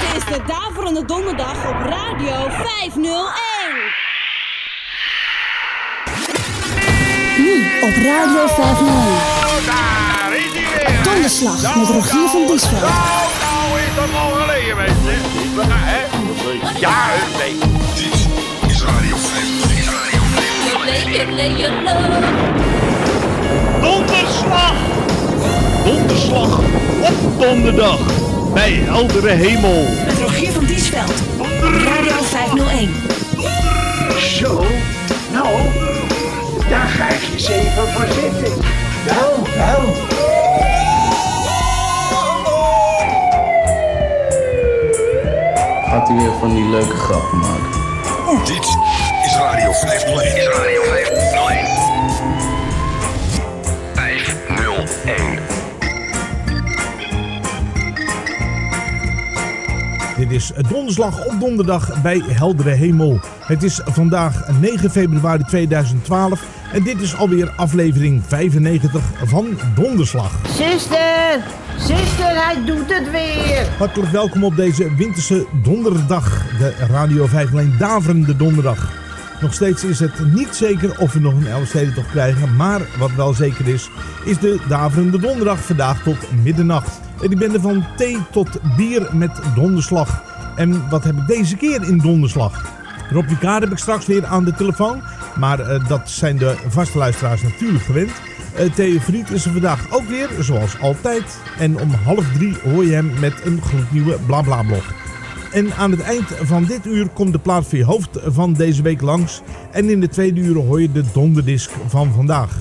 Dit is de Daverende Donderdag op Radio 501. Nu op Radio 501. Daar is hij weer. Donderslag met Rogier van Diesveld. Nou, nou is dat al geleden, mensen. Ja, hè? Ja, nee. Dit is Radio 501. Donderslag! Donderslag op donderdag bij heldere hemel. Met Rogier van Diesveld. Radio 501. Zo, nou, daar ga ik eens even voor zitten. Wel, wel. Gaat hij weer van die leuke grappen maken? Dit is Radio 501. Is Radio 501. 501. Dit is donderslag op donderdag bij heldere hemel. Het is vandaag 9 februari 2012 en dit is alweer aflevering 95 van Donderslag. Zuster, zuster, hij doet het weer. Hartelijk welkom op deze winterse donderdag, de Radio 501 Daverende Donderdag. Nog steeds is het niet zeker of we nog een Elfstedentocht krijgen, maar wat wel zeker is, is de Daverende Donderdag vandaag tot middernacht. En ik ben er van thee tot bier met donderslag. En wat heb ik deze keer in donderslag? Rob Ricard heb ik straks weer aan de telefoon, maar eh, dat zijn de vaste luisteraars natuurlijk gewend. Eh, Theo Fried is er vandaag ook weer, zoals altijd. En om half drie hoor je hem met een gloednieuwe BlaBla-blog. En aan het eind van dit uur komt de plaat voor je hoofd van deze week langs. En in de tweede uur hoor je de donderdisc van vandaag.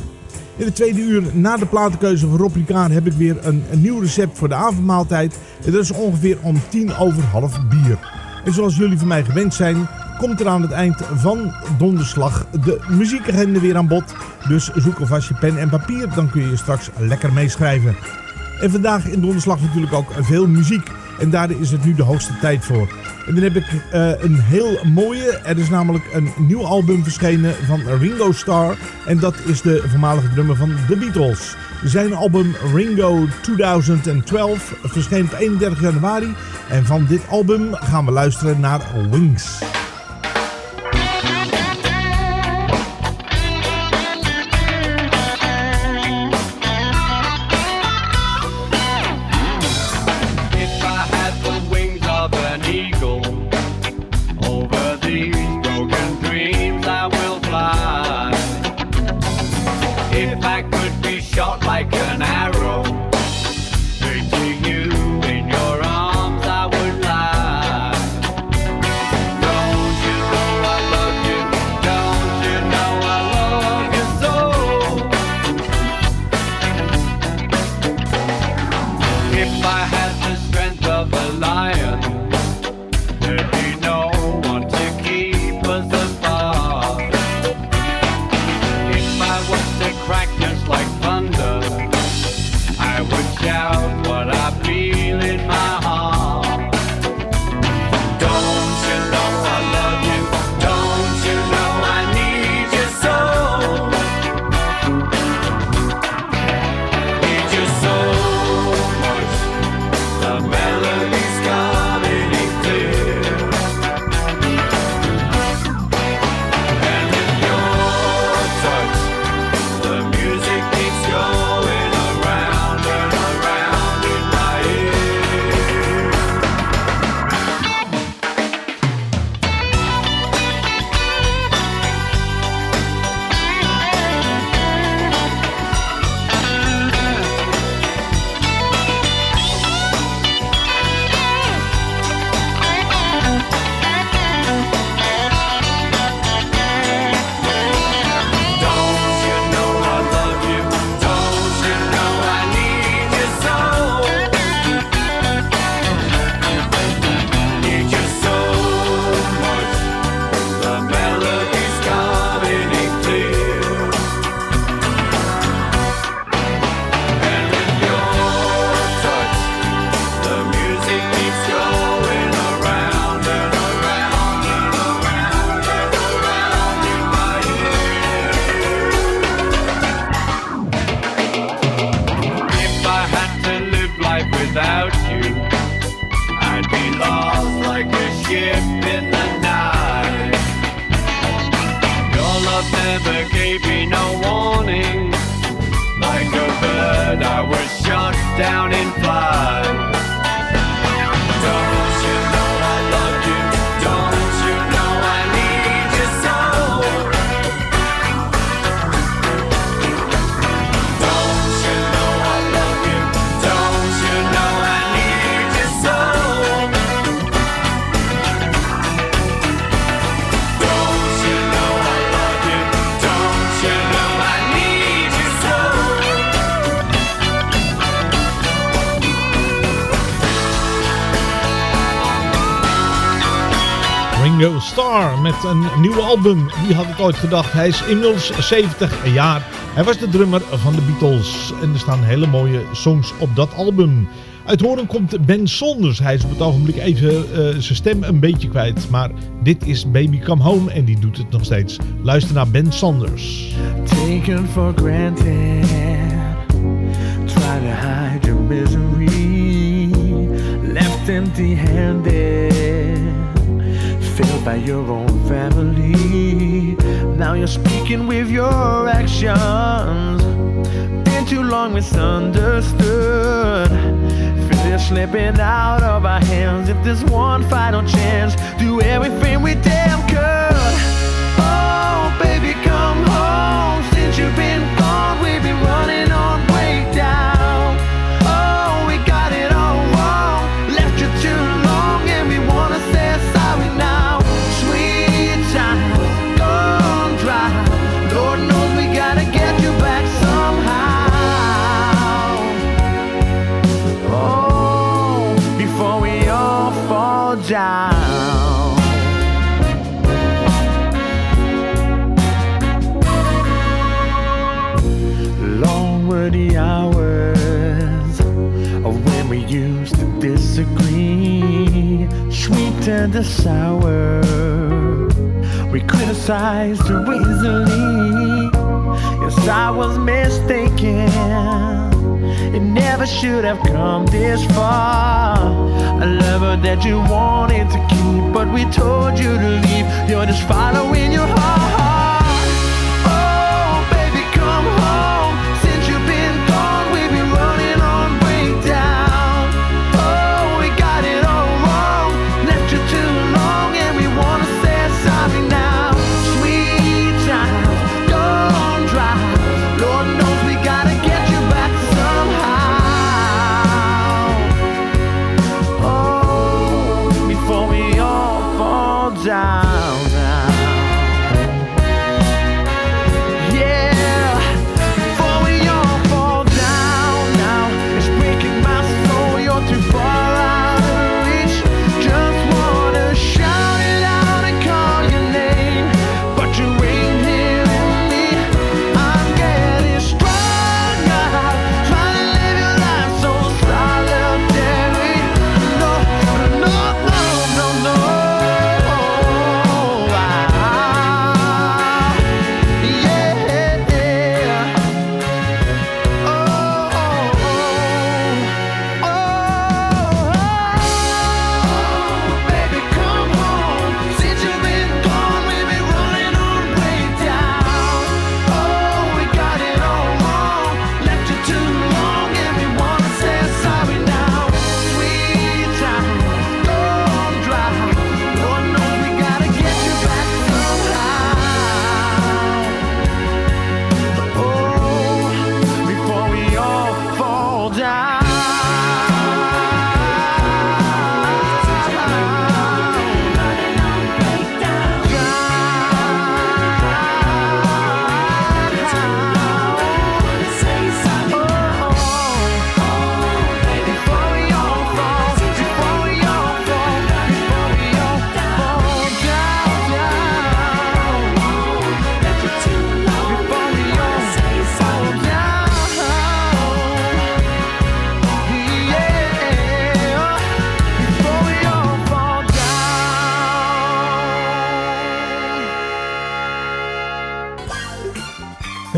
In de tweede uur na de platenkeuze van Rob heb ik weer een, een nieuw recept voor de avondmaaltijd. En dat is ongeveer om tien over half bier. En zoals jullie van mij gewend zijn, komt er aan het eind van donderslag de muziekagenda weer aan bod. Dus zoek alvast je pen en papier, dan kun je straks lekker meeschrijven. En vandaag in donderslag natuurlijk ook veel muziek. En daar is het nu de hoogste tijd voor. En dan heb ik eh, een heel mooie. Er is namelijk een nieuw album verschenen van Ringo Starr. En dat is de voormalige drummer van The Beatles. Zijn album Ringo 2012 verscheen op 31 januari. En van dit album gaan we luisteren naar Wings. Een nieuwe album. Wie had het ooit gedacht? Hij is inmiddels 70 jaar. Hij was de drummer van de Beatles. En er staan hele mooie songs op dat album. Uit horen komt Ben Sonders. Hij is op het ogenblik even eh, zijn stem een beetje kwijt. Maar dit is Baby Come Home en die doet het nog steeds. Luister naar Ben Sonders. taken for granted. Try to hide your misery, left empty handed, failed by your own family. Now you're speaking with your actions, been too long misunderstood. Feel it slipping out of our hands. If there's one final chance, do everything we damn the sour. We criticized too easily. Yes, I was mistaken. It never should have come this far. A lover that you wanted to keep, but we told you to leave. You're just following your heart.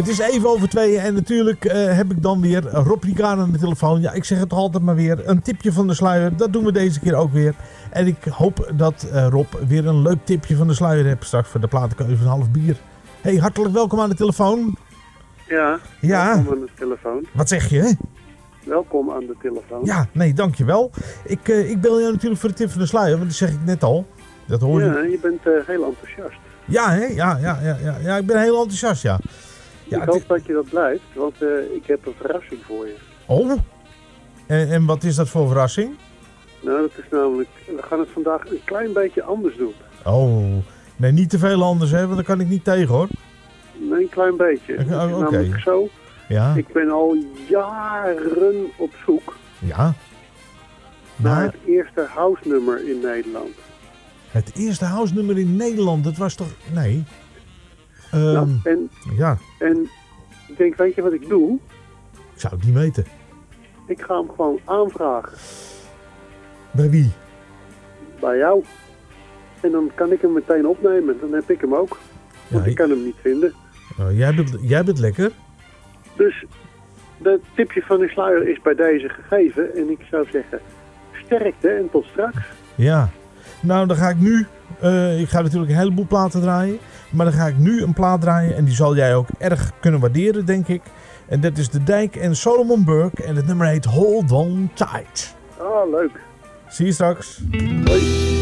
Het is even over tweeën en natuurlijk eh, heb ik dan weer Rob Ricard aan de telefoon. Ja, ik zeg het altijd maar weer. Een tipje van de sluier, dat doen we deze keer ook weer. En ik hoop dat eh, Rob weer een leuk tipje van de sluier heeft straks voor de platenkeuze van half bier. Hey, hartelijk welkom aan de telefoon. Ja, Ja. welkom aan de telefoon. Wat zeg je? Welkom aan de telefoon. Ja, nee, dankjewel. Ik, eh, ik bel jou natuurlijk voor de tip van de sluier, want dat zeg ik net al. Dat hoor je. Ja, je bent heel enthousiast. Ja, hè? Ja, ja, ja, ja, ja, ik ben heel enthousiast, ja. Ja, ik hoop dat je dat blijft, want eh, ik heb een verrassing voor je. Oh? En, en wat is dat voor verrassing? Nou, dat is namelijk, we gaan het vandaag een klein beetje anders doen. Oh, nee, niet te veel anders, hè, want daar kan ik niet tegen, hoor. Nee, een klein beetje. Is Oké, namelijk zo, Ja, ik ben al jaren op zoek ja. naar het eerste house-nummer in Nederland. het eerste huisnummer in Nederland, dat was toch... Nee. Ehm, Nou, en, ja, en ik denk, weet je wat ik doe? ik zou het niet weten. Ik ga hem gewoon aanvragen Bij wie? bij jou. En dan kan ik hem meteen opnemen. Dan heb ik hem ook. Want Ja, ik kan hem niet vinden. Oh, jij, bent, jij bent lekker. Dus dat tipje van de sluier is bij deze gegeven. En ik zou zeggen, sterkte en tot straks. Ja. Nou, dan ga ik nu... eh, ik ga natuurlijk een heleboel platen draaien. Maar dan ga ik nu een plaat draaien. En die zal jij ook erg kunnen waarderen, denk ik. En dat is De Dijk en Solomon Burke. En het nummer heet Hold On Tight. Ah, leuk. Zie je straks. when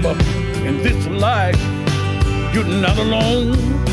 remember in this life, you're not alone.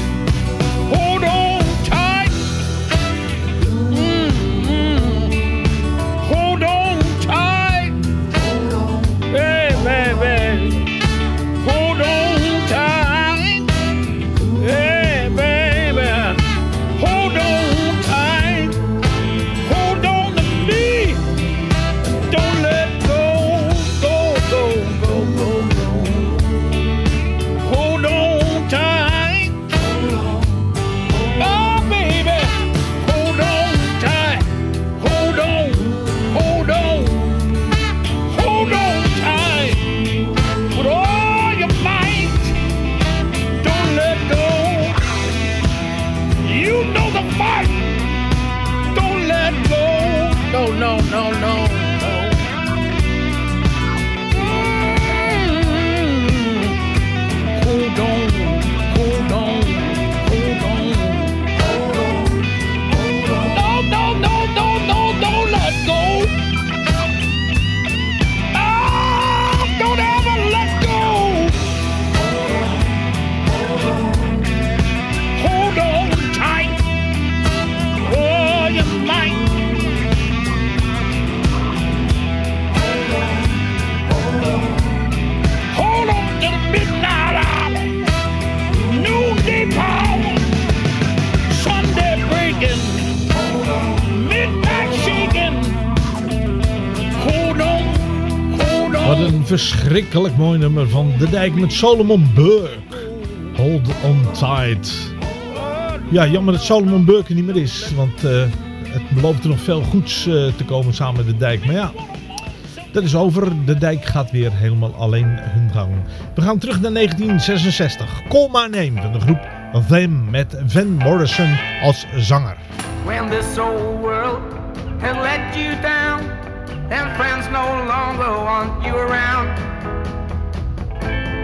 Verschrikkelijk mooi nummer van De Dijk met Solomon Burke. Hold on tight. Ja, jammer dat Solomon Burke er niet meer is. Want eh, het belooft er nog veel goeds eh, te komen samen met De Dijk. Maar ja, dat is over. De Dijk gaat weer helemaal alleen hun gang. We gaan terug naar 1966. Call My Name van de groep Them met Van Morrison als zanger. When this old world has let you down and friends no longer want you around.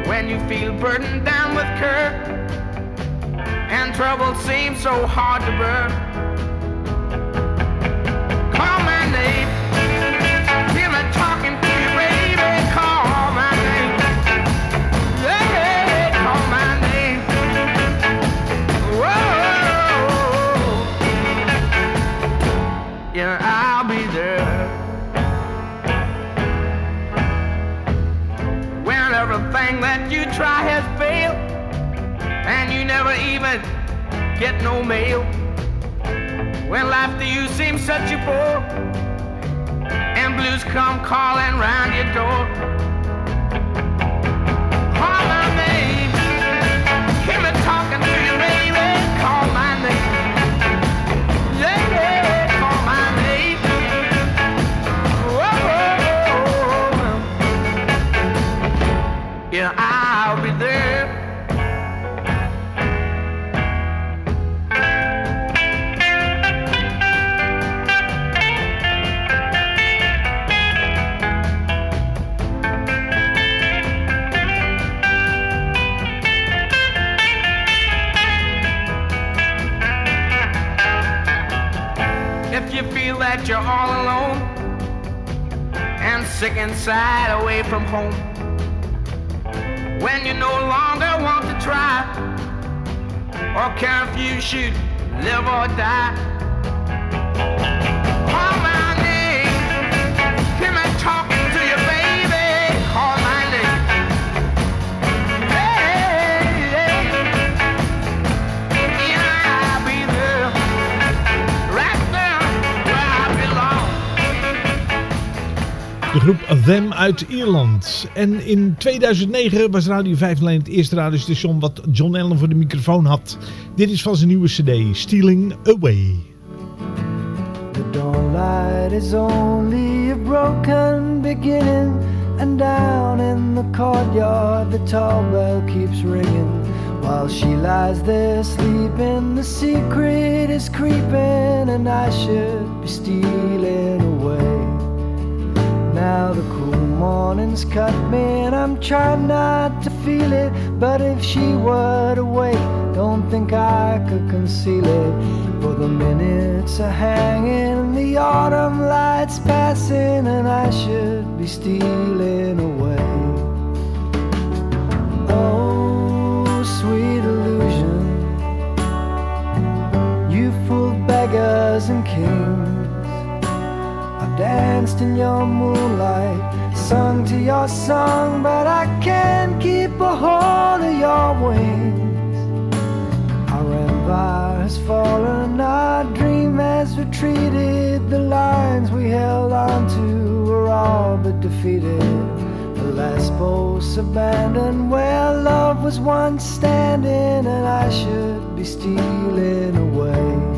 When you feel burdened down with care and trouble seems so hard to bear. Try has failed, and you never even get no mail. When life to you seems such a bore, and blues come calling round your door. That you're all alone and sick inside away from home, when you no longer want to try or care if you should live or die. De groep Them uit Ierland. En in 2009 was Radio 5 alleen het eerste radiostation wat John Allen voor de microfoon had. Dit is van zijn nieuwe cd, Stealing Away. The dawnlight is only a broken beginning, and down in the courtyard the tall bell keeps ringing. While she lies there sleeping, the secret is creeping, and I should be stealing away. Now the cool mornings cut me, and I'm trying not to feel it. But if she were to don't think I could conceal it. For the minutes are hanging, the autumn lights passing, and I should be stealing away. Oh, sweet illusion, you fooled beggars and kings. Danced in your moonlight, sung to your song, but I can't keep a hold of your wings. Our empire has fallen, our dream has retreated. The lines we held on to were all but defeated. The last post abandoned where love was once standing, and I should be stealing away.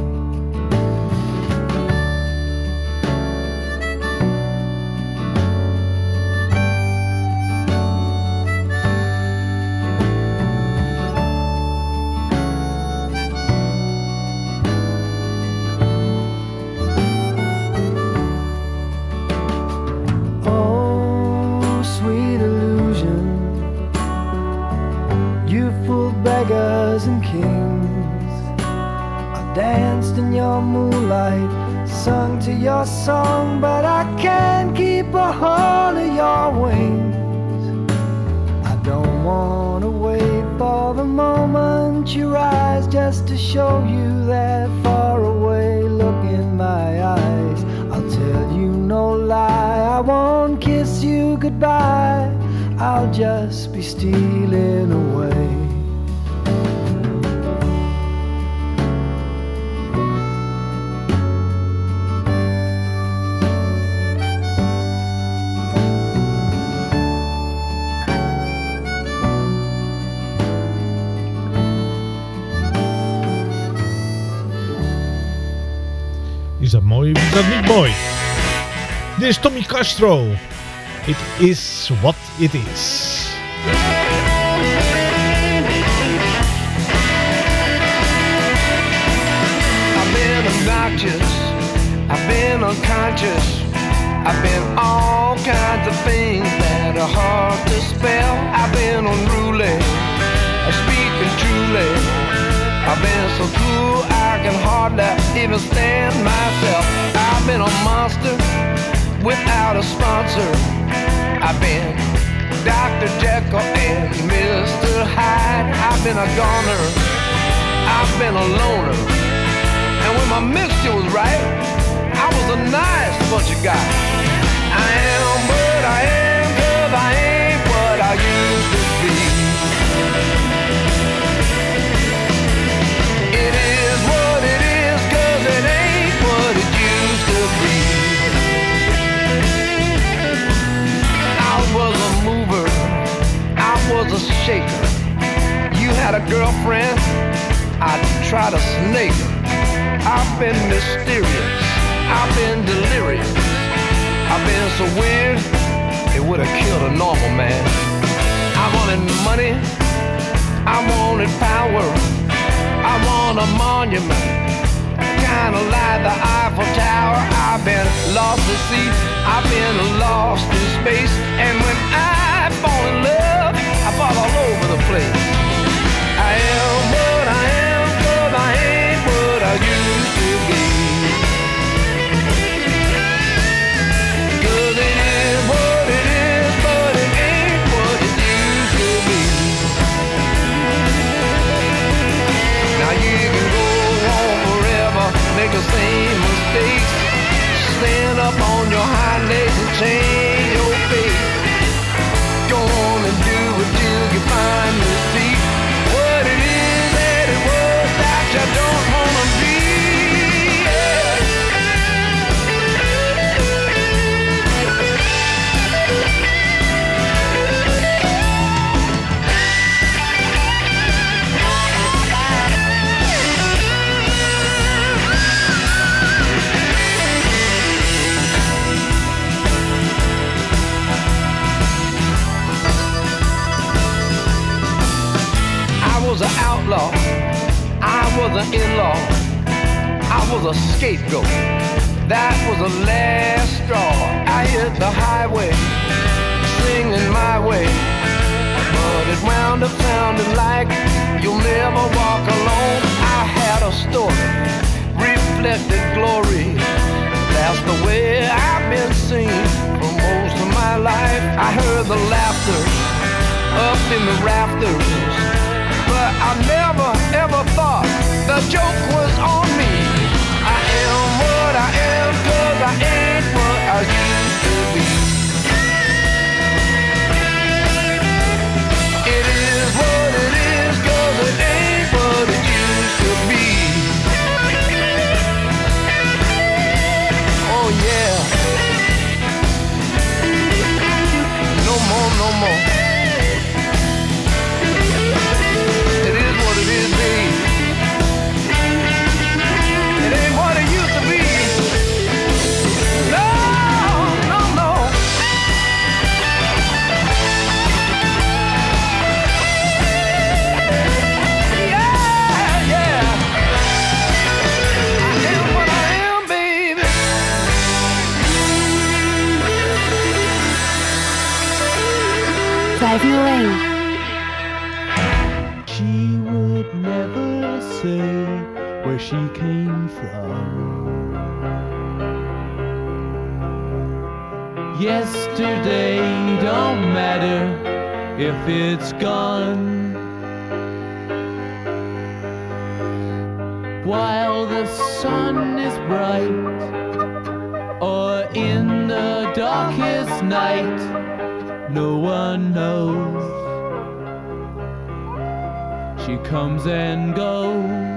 Stealing away. Is dat mooi of is dat niet mooi? Dit is Tommy Castro. It is what it is. I've been unconscious, I've been all kinds of things that are hard to spell. I've been unruly, speaking truly. I've been so cool I can hardly even stand myself. I've been a monster without a sponsor. I've been Dr. Jekyll and Mr. Hyde. I've been a goner. I've been a loner. When my mixture was right, I was a nice bunch of guys. I am what I am, cause I ain't what I used to be. It is what it is, cause it ain't what it used to be. I was a mover, I was a shaker. You had a girlfriend, I'd try to snake her. I've been mysterious, I've been delirious, I've been so weird, it would have killed a normal man. I wanted money, I wanted power, I want a monument, kinda like the Eiffel Tower. I've been lost at sea, I've been lost in space, and when I fall in love, I fall all over the place. Same mistakes. Stand up on your hind legs and change your fate. Go on and do till you find your feet. What it is that it was that you don't I was an in-law. I was a scapegoat. That was the last straw. I hit the highway, singing my way. But it wound up sounding like you'll never walk alone. I had a story, reflected glory. That's the way I've been seen for most of my life. I heard the laughter up in the rafters but I never ever thought the joke was on me. I am what I am, cause I ain't what I used to be. It is what it is, cause it ain't what it used to be. Oh yeah. No more, no more. She would never say where she came from. Yesterday don't matter if it's gone. While the sun is bright, or in the darkest night, no one knows. She comes and goes.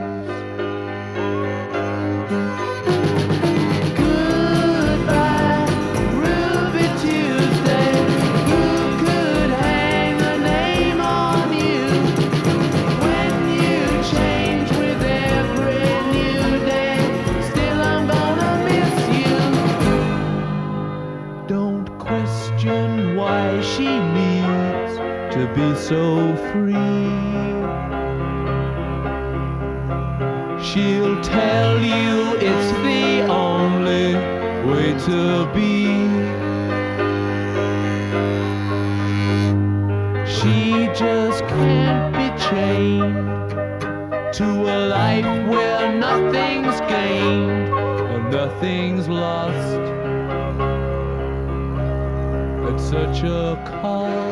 So free. She'll tell you it's the only way to be. She just can't be chained to a life where nothing's gained and nothing's lost at such a cost.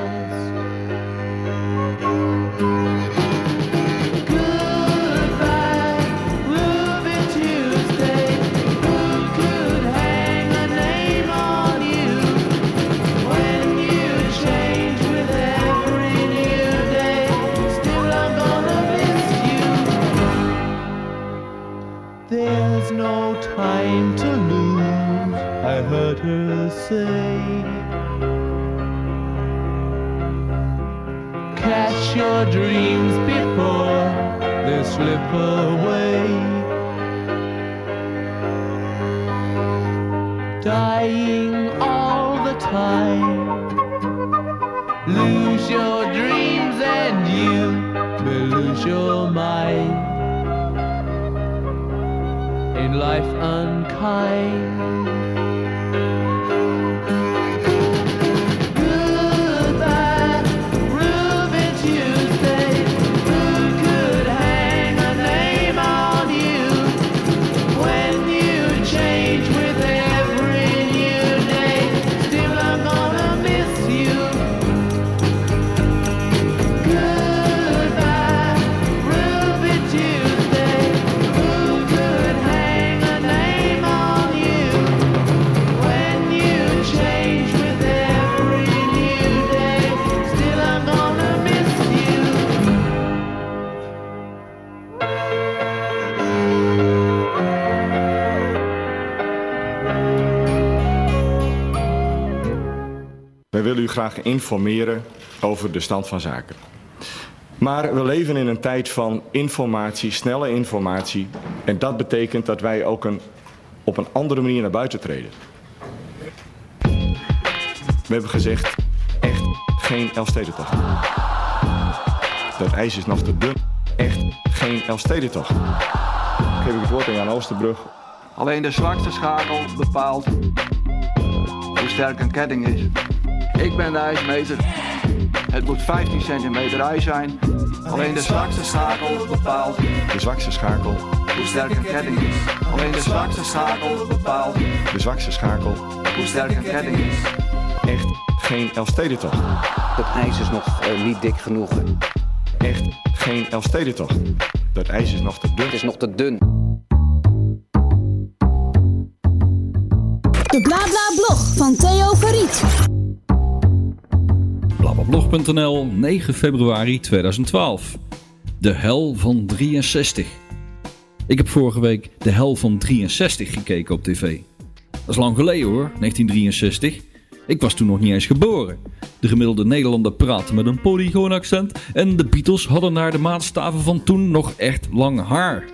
Away. Dying all the time. Lose your dreams and you may lose your mind. Ain't life unkind? U graag informeren over de stand van zaken. Maar we leven in een tijd van informatie, snelle informatie. En dat betekent dat wij ook een, op een andere manier naar buiten treden. We hebben gezegd, echt geen Elfstedentocht. Dat ijs is nog te dun. Echt geen Elfstedentocht. Geef ik het woord aan Oosterbrug. Alleen de zwakste schakel bepaalt hoe sterk een ketting is. Ik ben de ijsmeter. Het moet 15 centimeter ijs zijn. Alleen de zwakste schakel bepaalt De zwakste schakel. hoe sterk een ketting is. Alleen de zwakste schakel bepaalt De zwakste schakel. hoe sterk een ketting is. Echt geen Elfstedentocht. Het ijs is nog eh, niet dik genoeg. Echt geen Elfstedentocht. Dat ijs is nog te dun. Het is nog te dun. De BlaBla-blog van Theo Verriet. Blablablog.nl, 9 februari 2012. De hel van 63. Ik heb vorige week de hel van 63 gekeken op tv. Dat is lang geleden hoor, 1963. Ik was toen nog niet eens geboren. De gemiddelde Nederlander praatte met een polygoon accent en de Beatles hadden naar de maatstaven van toen nog echt lang haar.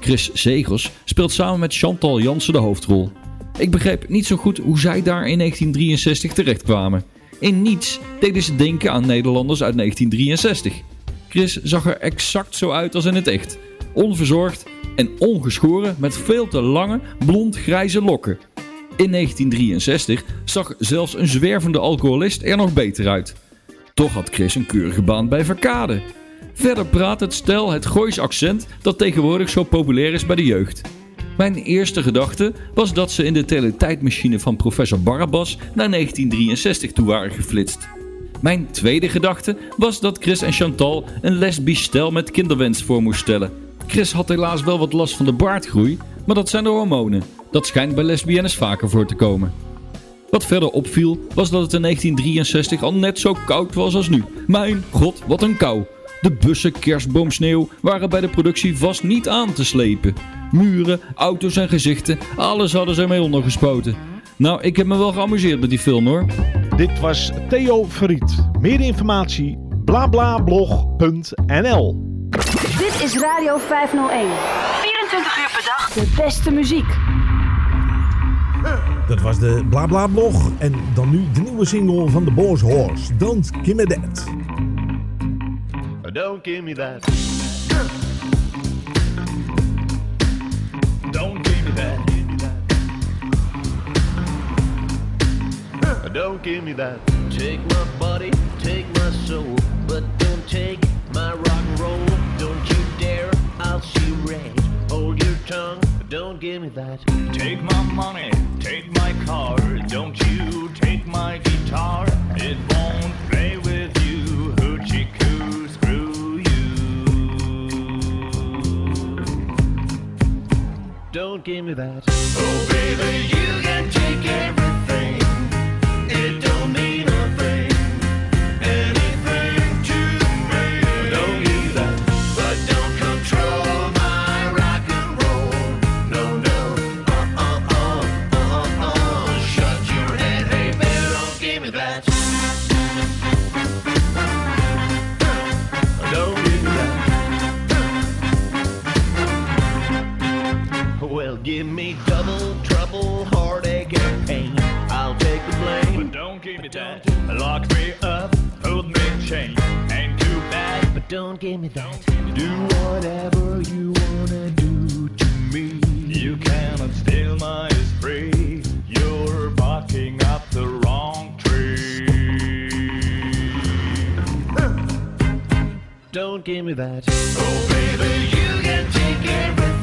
Chris Zegers speelt samen met Chantal Jansen de hoofdrol. Ik begreep niet zo goed hoe zij daar in 1963 terechtkwamen. In niets deden ze denken aan Nederlanders uit 1963. Chris zag er exact zo uit als in het echt. Onverzorgd en ongeschoren met veel te lange blond-grijze lokken. In 1963 zag zelfs een zwervende alcoholist er nog beter uit. Toch had Chris een keurige baan bij Verkade. Verder praat het stel het Goois accent dat tegenwoordig zo populair is bij de jeugd. Mijn eerste gedachte was dat ze in de teletijdmachine van professor Barabbas naar 1963 toe waren geflitst. Mijn tweede gedachte was dat Chris en Chantal een lesbisch stel met kinderwens voor moest stellen. Chris had helaas wel wat last van de baardgroei, maar dat zijn de hormonen. Dat schijnt bij lesbiennes vaker voor te komen. Wat verder opviel was dat het in 1963 al net zo koud was als nu. Mijn god, wat een kou. De bussen kerstboomsneeuw waren bij de productie vast niet aan te slepen. Muren, auto's en gezichten, alles hadden ze ermee ondergespoten. Nou, ik heb me wel geamuseerd met die film hoor. Dit was Theo Verriet. Meer informatie blablablog.nl Dit is Radio 501. 24 uur per dag de beste muziek. Dat was de Blabla Blog. En dan nu de nieuwe single van The Boss Horse. Don't Give Me That. Don't give me that. Don't give me that. Don't give me that. Take my body, take my soul, but don't take my rock and roll. Don't you dare, I'll see red. Hold your tongue, don't give me that. Take my money, take my car. Don't you take my guitar. It won't Don't give me that. Oh, baby, you can take. Give me double trouble, heartache, and pain. I'll take the blame. But don't give me that. Lock me up, hold me in chain. Ain't too bad. But don't give me that. Do whatever you wanna do to me. You cannot steal my spree. You're barking up the wrong tree. Don't give me that. Oh, baby, you can take everything.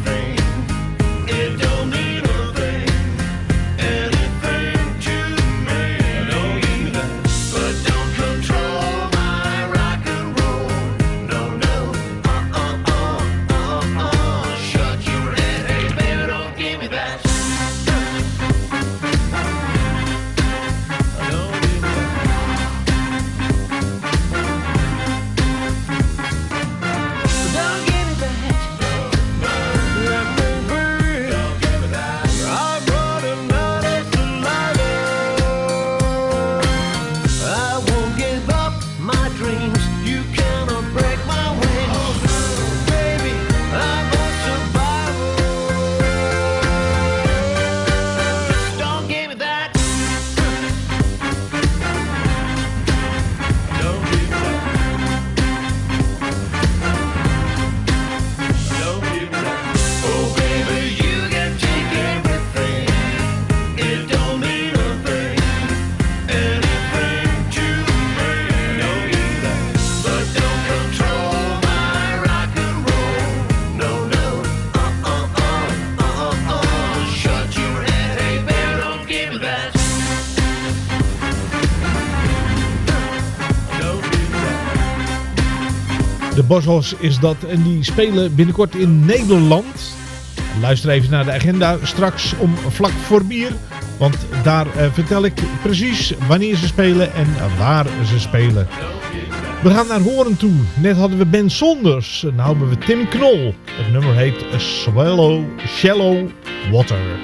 Boshos is dat en die spelen binnenkort in Nederland. Luister even naar de agenda straks om vlak voor bier. Want daar eh, vertel ik precies wanneer ze spelen en waar ze spelen. We gaan naar Horen toe. Net hadden we Ben Sonders. Nu hebben we Tim Knol. Het nummer heet Swallow, Shallow Water.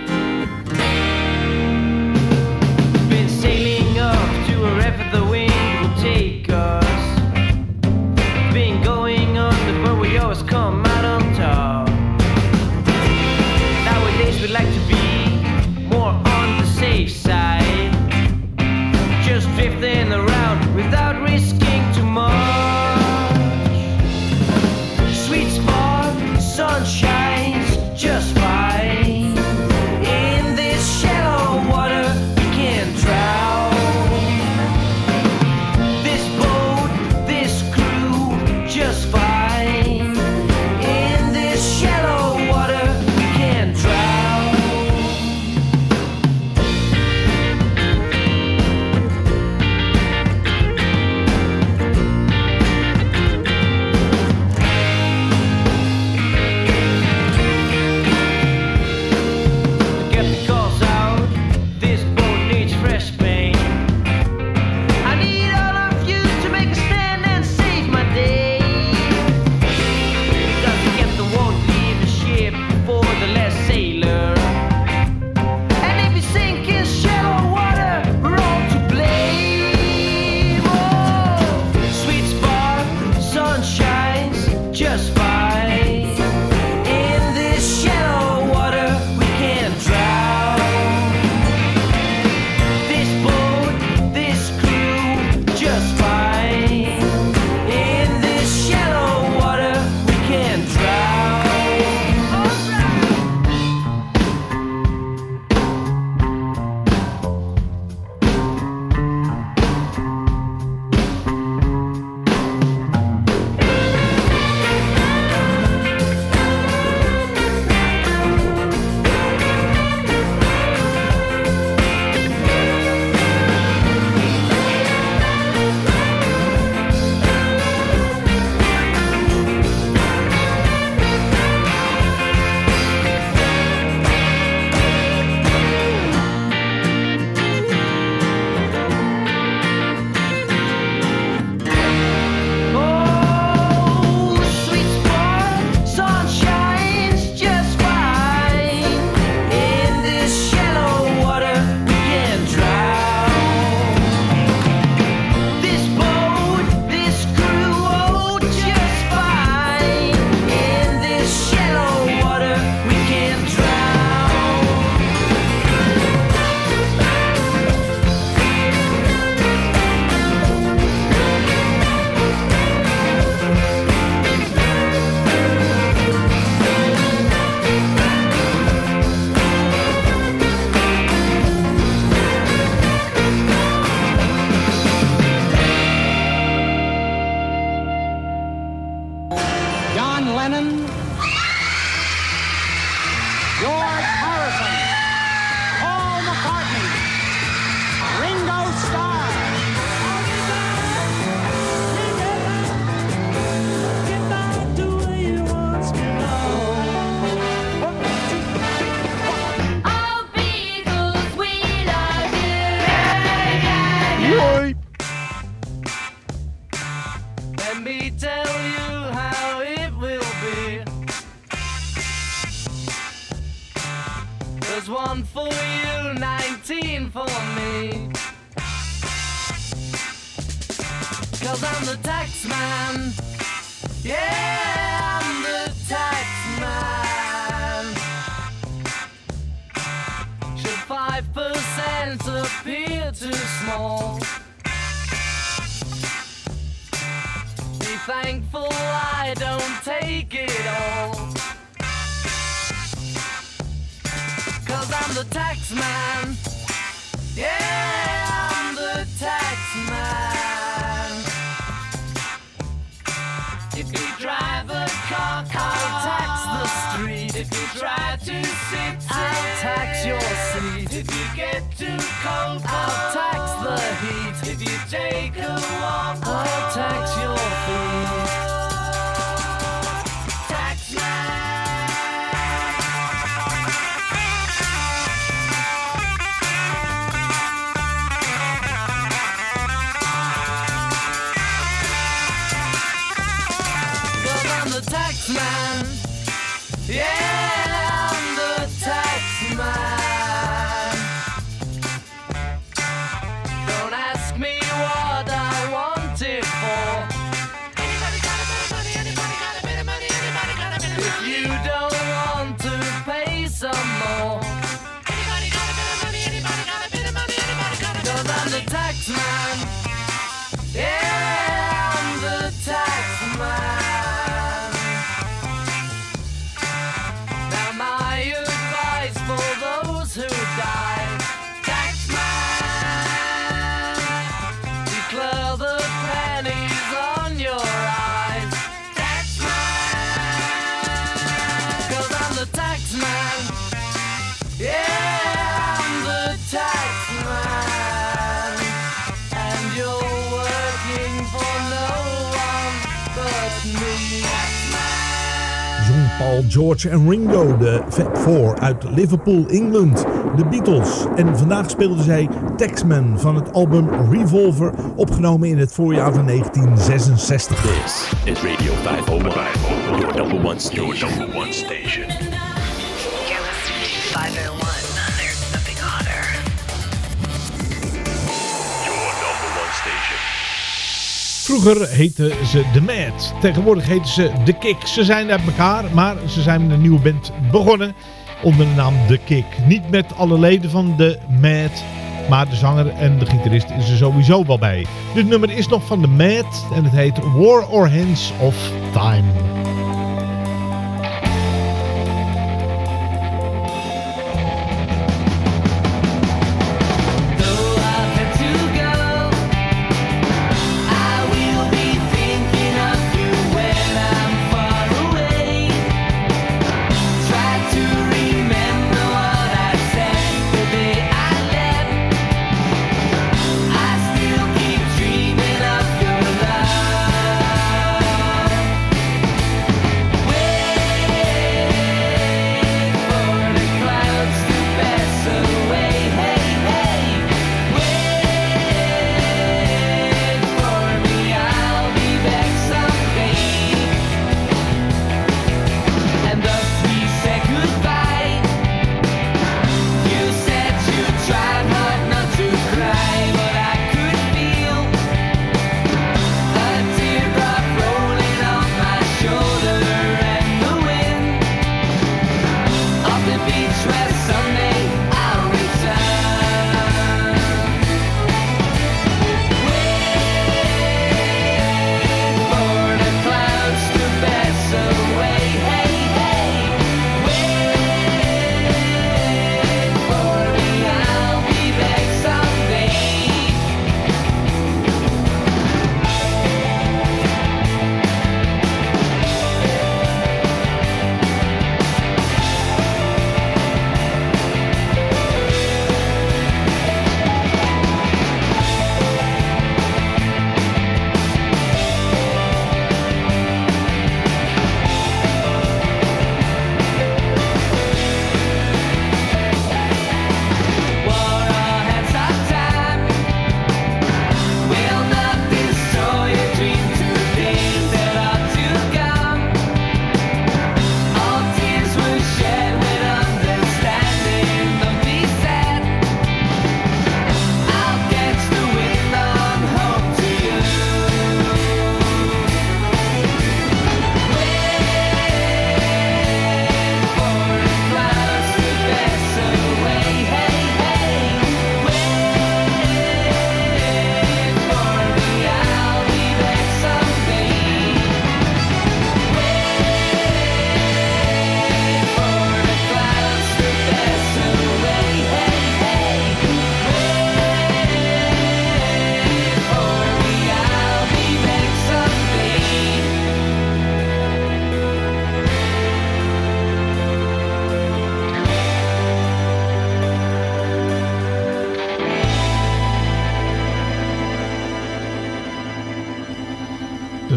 Paul, George en Ringo, de Fab Four uit Liverpool, Engeland, de Beatles. En vandaag speelden zij Taxman van het album Revolver, opgenomen in het voorjaar van 1966. This is Radio 501, your number one station. Your number one station. Vroeger heette ze The Mad. Tegenwoordig heten ze The Kick. Ze zijn uit elkaar, maar ze zijn met een nieuwe band begonnen. Onder de naam The Kick. Niet met alle leden van The Mad. Maar de zanger en de gitarist is er sowieso wel bij. Dit nummer is nog van The Mad. En het heet War or Hands of Time.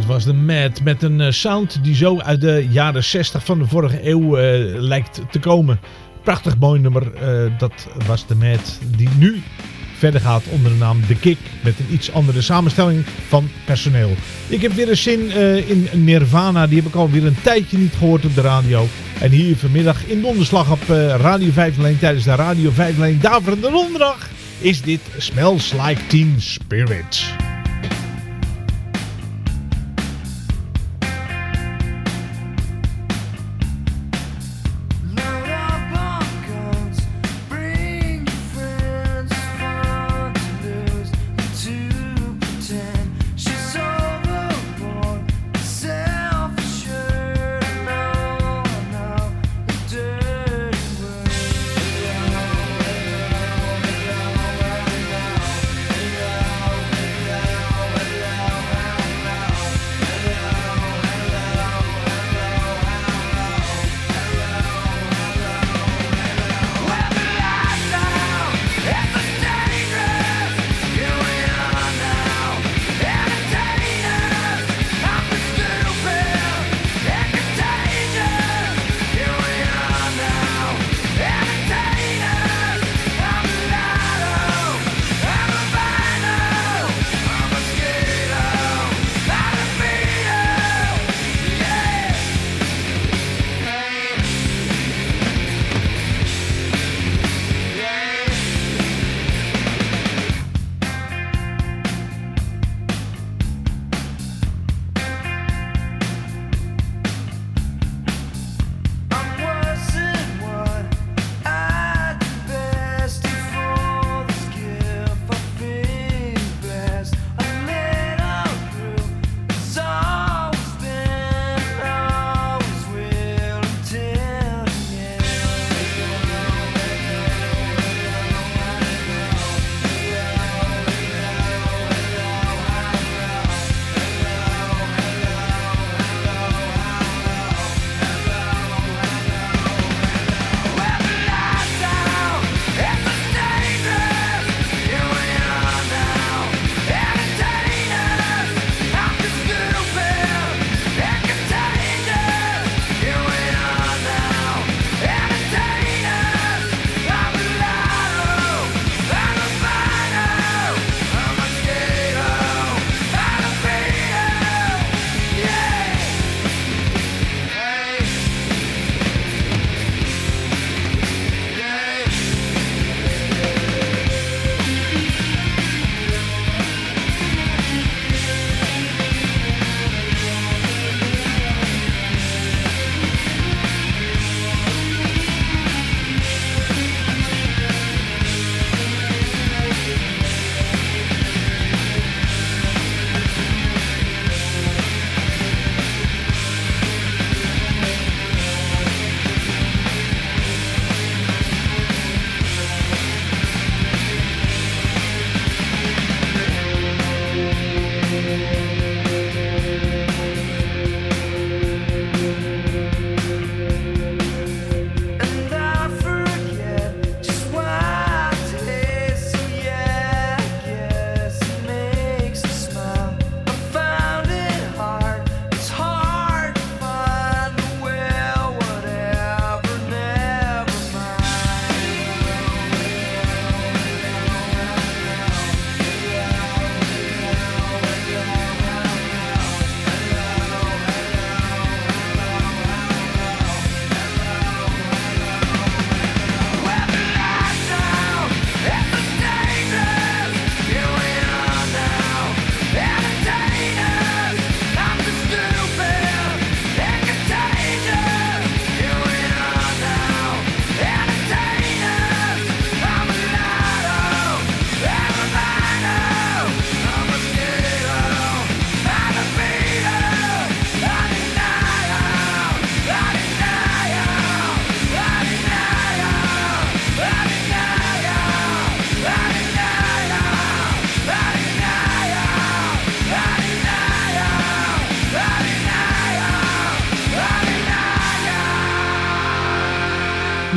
Dat was de Mad met een eh, sound die zo uit de jaren 60 van de vorige eeuw eh, lijkt te komen. Prachtig mooi nummer. eh, dat was de Mad die nu verder gaat onder de naam The Kick. Met een iets andere samenstelling van personeel. Ik heb weer een zin in Nirvana. Die heb ik alweer een tijdje niet gehoord op de radio. En hier vanmiddag in donderslag op Radio 501 tijdens de Radio 501 Daverende Donderdag is dit Smells Like Teen Spirits.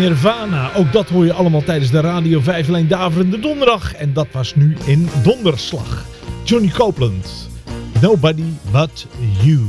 Nirvana. Ook dat hoor je allemaal tijdens de Radio 5 Lijn Daverende Donderdag. En dat was nu in Donderslag. Johnny Copeland. Nobody But You.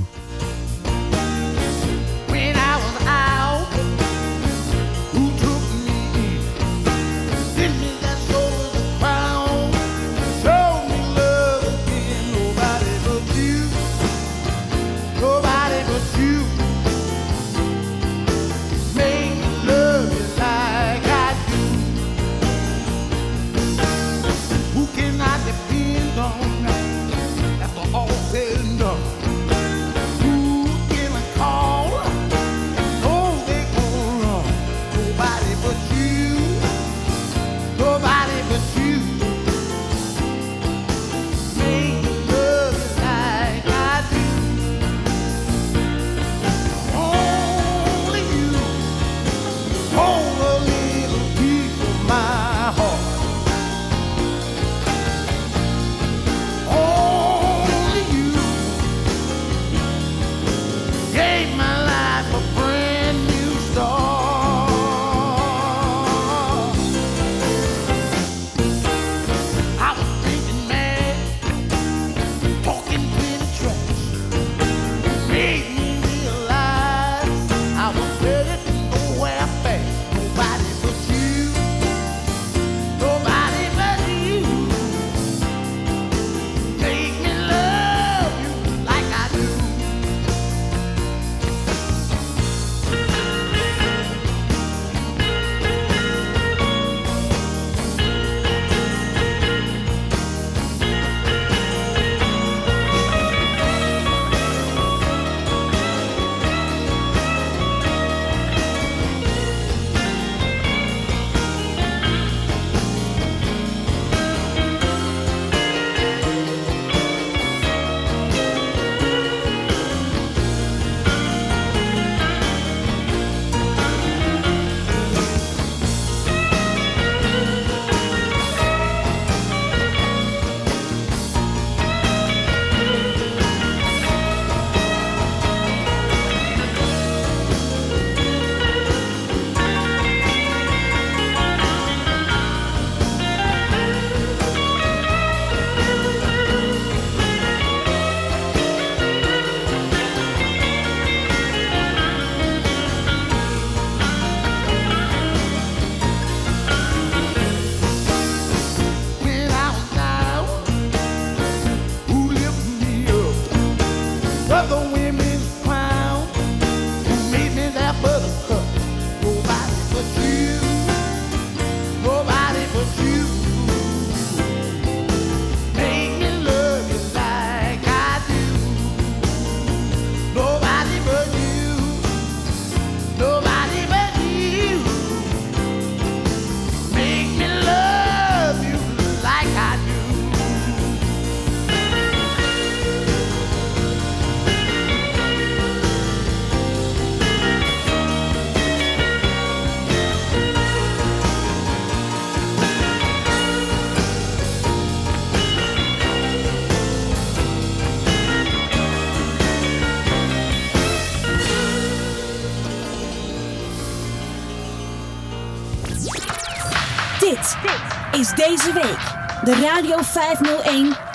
Deze week de Radio 501.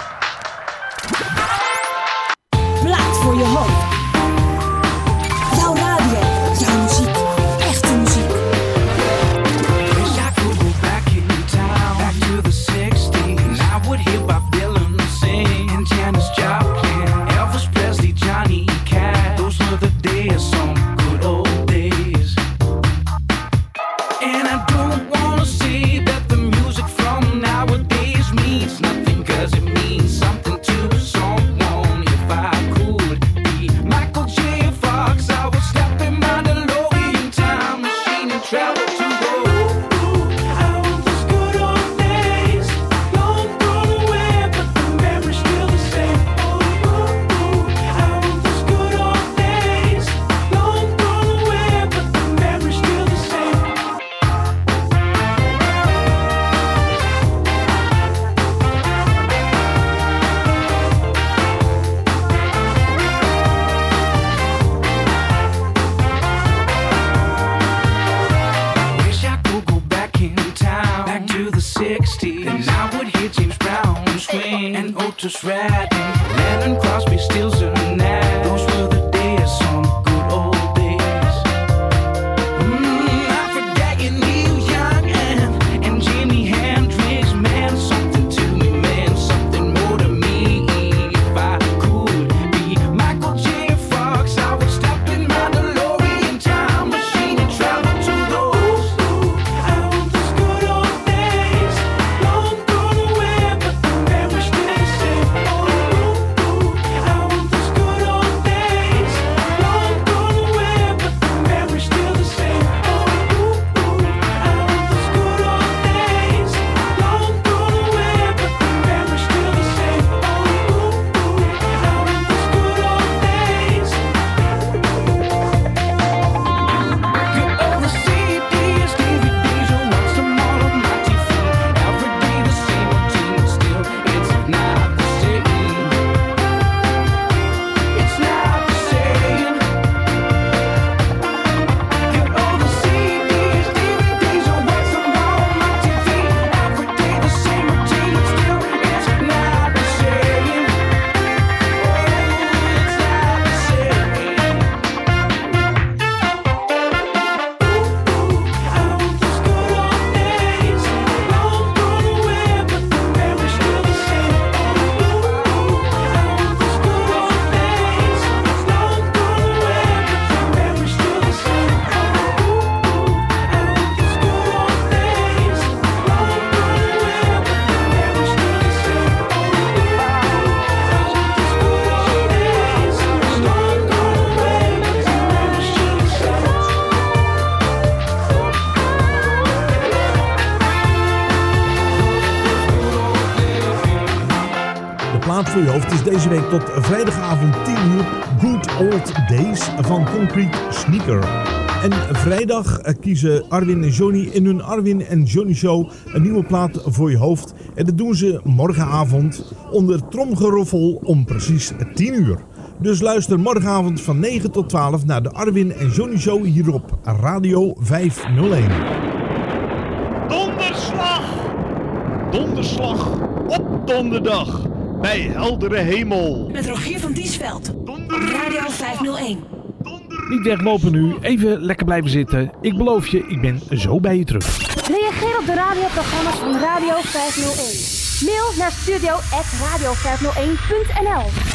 Deze week tot vrijdagavond 10 uur Good Old Days van Concrete Sneaker. En vrijdag eh, kiezen Arwin en Johnny in hun Arwin en Johnny Show een nieuwe plaat voor je hoofd. En dat doen ze morgenavond onder tromgeroffel om precies 10 uur. Dus luister morgenavond van 9 tot 12 naar de Arwin en Johnny Show hier op Radio 501. Donderslag! Donderslag op donderdag bij heldere hemel. Met Rogier van Diesveld. Op Radio 501. Niet weglopen nu, even lekker blijven zitten. Ik beloof je, ik ben zo bij je terug. Reageer op de radioprogramma's van Radio 501. Mail naar studio.radio501.nl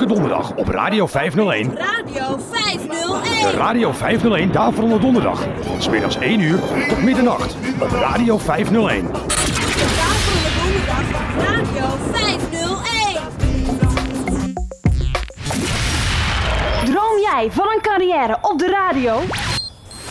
Elke donderdag op Radio 501. Radio 501. De Radio 501 Daverende Donderdag. Van 's middags 1 uur tot middernacht op Radio 501. Daverende donderdag op Radio 501. Droom jij van een carrière op de radio?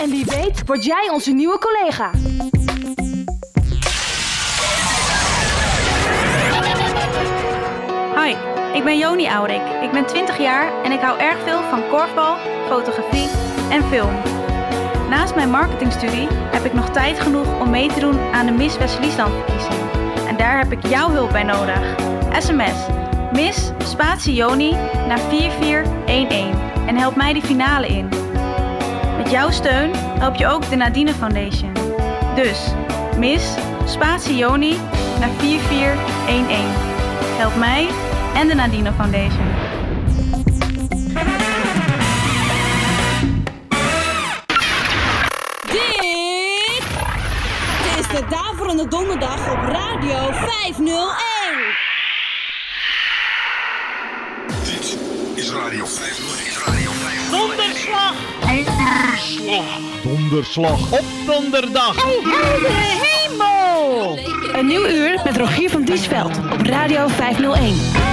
En wie weet word jij onze nieuwe collega. Hoi, ik ben Joni Aurik. Ik ben 20 jaar en ik hou erg veel van korfbal, fotografie en film. Naast mijn marketingstudie heb ik nog tijd genoeg om mee te doen aan de Miss West-Friesland-verkiezing. En daar heb ik jouw hulp bij nodig. SMS Miss Spatie Joni naar 4411 en help mij die finale in. Met jouw steun help je ook de Nadine Foundation. Dus mis spatie Joni naar 4411. Help mij en de Nadine Foundation. Dit is de Daverende Donderdag op Radio 501. Dit is Radio 501. Donderslag. Donderslag op donderdag. Heldere hemel. Een nieuw uur met Rogier van Diesveld op Radio 501.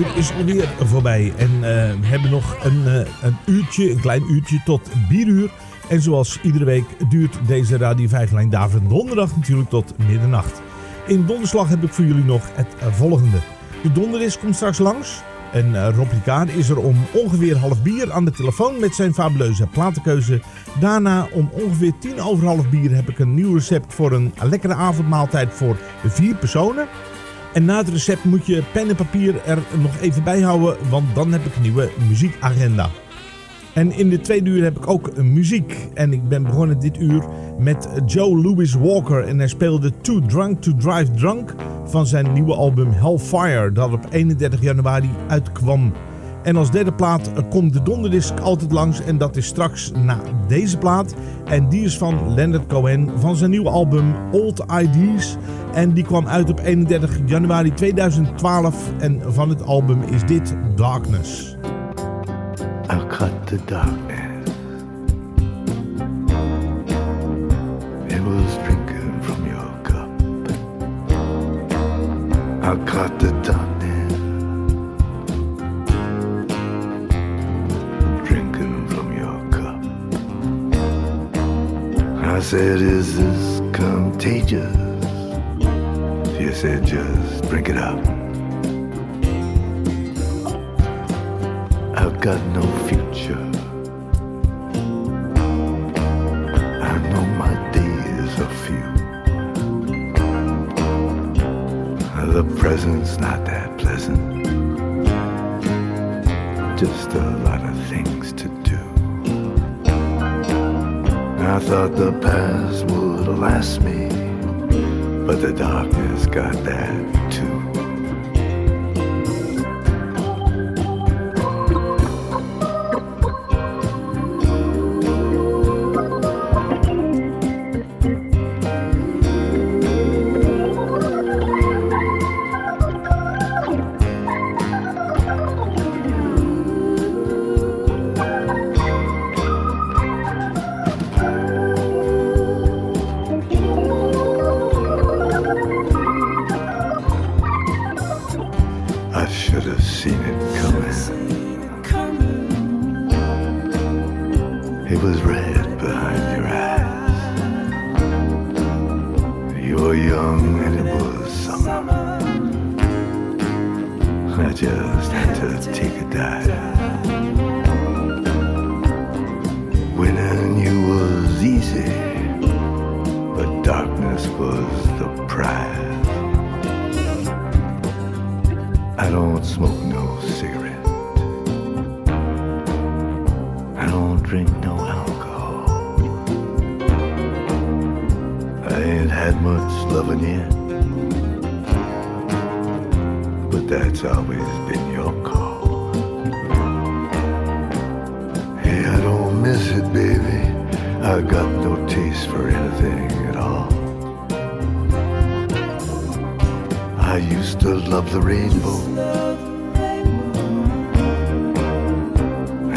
uur is alweer voorbij. En eh, we hebben nog een, eh, een uurtje, een klein uurtje tot bieruur. En zoals iedere week duurt deze Radio 5-lijn Daverend Donderdag natuurlijk tot middernacht. In donderslag heb ik voor jullie nog het volgende. De donderdis komt straks langs. En eh, Rob is er om ongeveer half bier aan de telefoon met zijn fabuleuze platenkeuze. Daarna om ongeveer tien over half bier heb ik een nieuw recept voor een lekkere avondmaaltijd voor vier personen. En na het recept moet je pen en papier er nog even bij houden, want dan heb ik een nieuwe muziekagenda. En in de tweede uur heb ik ook muziek. En ik ben begonnen dit uur met Joe Louis Walker. En hij speelde Too Drunk to Drive Drunk van zijn nieuwe album Hellfire, dat op 31 januari uitkwam. En als derde plaat komt de donderdisc altijd langs. En dat is straks na deze plaat. En die is van Leonard Cohen van zijn nieuwe album Old IDs. En die kwam uit op 31 januari 2012. En van het album is dit Darkness. I'll cut the darkness. It was drinking from your cup. I'll cut the darkness. Said, Is this contagious? She said, Just drink it up. I've got no future. I know my days are few. The present's not that pleasant. Just a thought the past would last me, but the darkness got that had much loving yet. But that's always been your call. Hey, I don't miss it, baby. I got no taste for anything at all. I used to love the rainbow.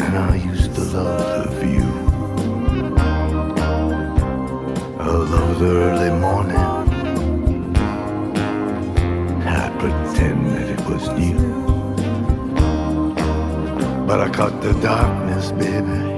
And I used to love I the early morning. I'd pretend that it was new. But I caught the darkness, baby.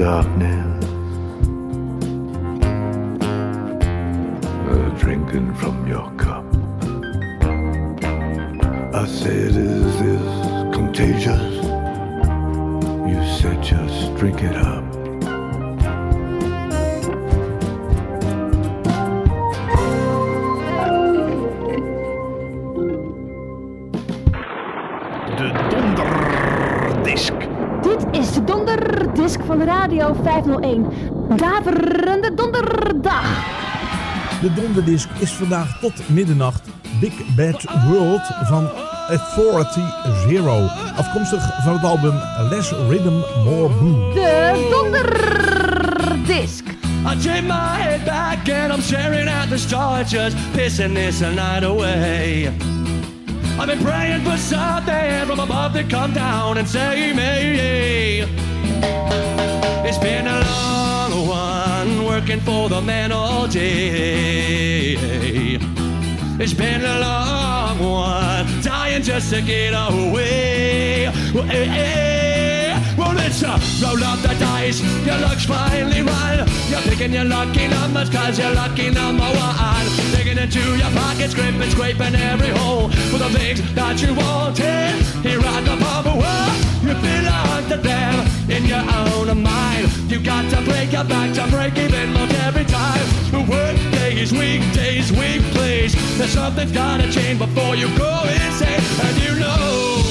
I'll De donderdisc is vandaag tot middernacht Big Bad World van Authority Zero. Afkomstig van het album Less Rhythm, More Blue. De donderdisc. I turn my head back and I'm staring at the stars, just pissing this night away. I've been praying for something from above to come down and save me. It's been a long working for the man all day. It's been a long one, dying just to get away. Well, eh, eh. well it's a roll up the dice. Your luck's finally run. You're picking your lucky numbers cause you're lucky number one. Digging into your pockets, scraping, scraping every hole for the things that you wanted. Here at the well, you belong to them in your own mind. You got to break your back to break even most every time. Work days, weekdays, week please. There's something's gotta change before you go insane. And you know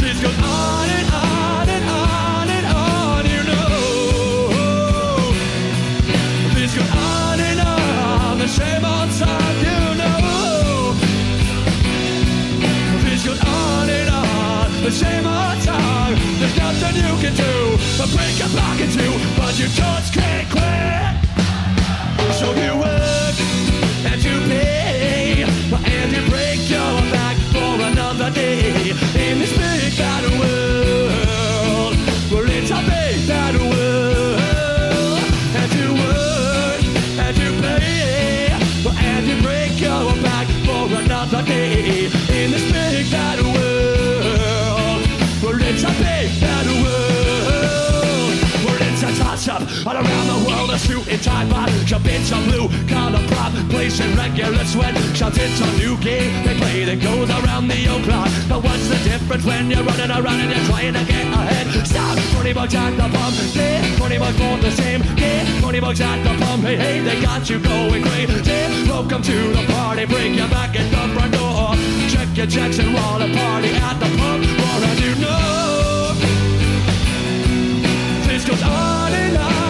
this goes on and on and on and on. You know this goes on and on. The same old song. The same old song. There's nothing you can do but break back in two, but you just can't all around the world. A suit and tie bot, jump in some blue collar prop, placing regular sweat. Shout it's a new game they play that goes around the old clock. But what's the difference when you're running around and you're trying to get ahead? Stop! 20 bucks at the pump, yeah. 20 bucks for the same, yeah. 20 bucks at the pump, hey, hey, they got you going crazy. Welcome to the party, break your back at the front door. Check your checks and a party at the pump, or as you know. This goes on and on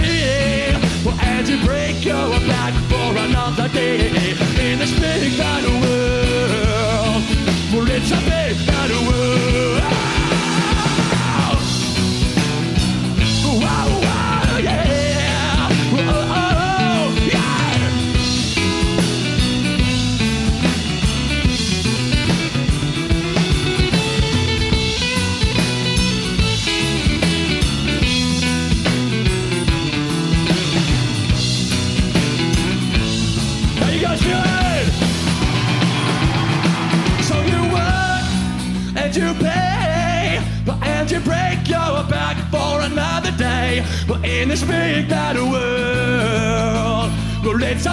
in this big bad world. Well, it's a big bad world. In this big bad world, well, it's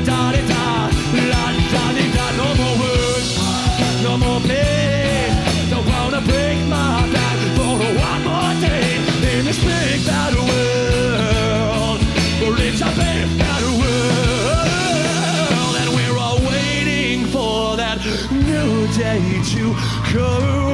da, la da di da, la da di da. No more work, no more play. Don't wanna break my back for one more day in this big bad world. Well, it's a big bad world, and we're all waiting for that new day to come.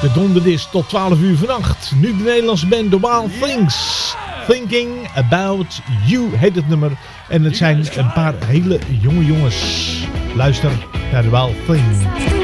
De donderdis tot 12 uur vannacht. Nu de Nederlandse band The Wild Things. Thinking About You heet het nummer. En het zijn een paar hele jonge jongens. Luister naar The Wild Things.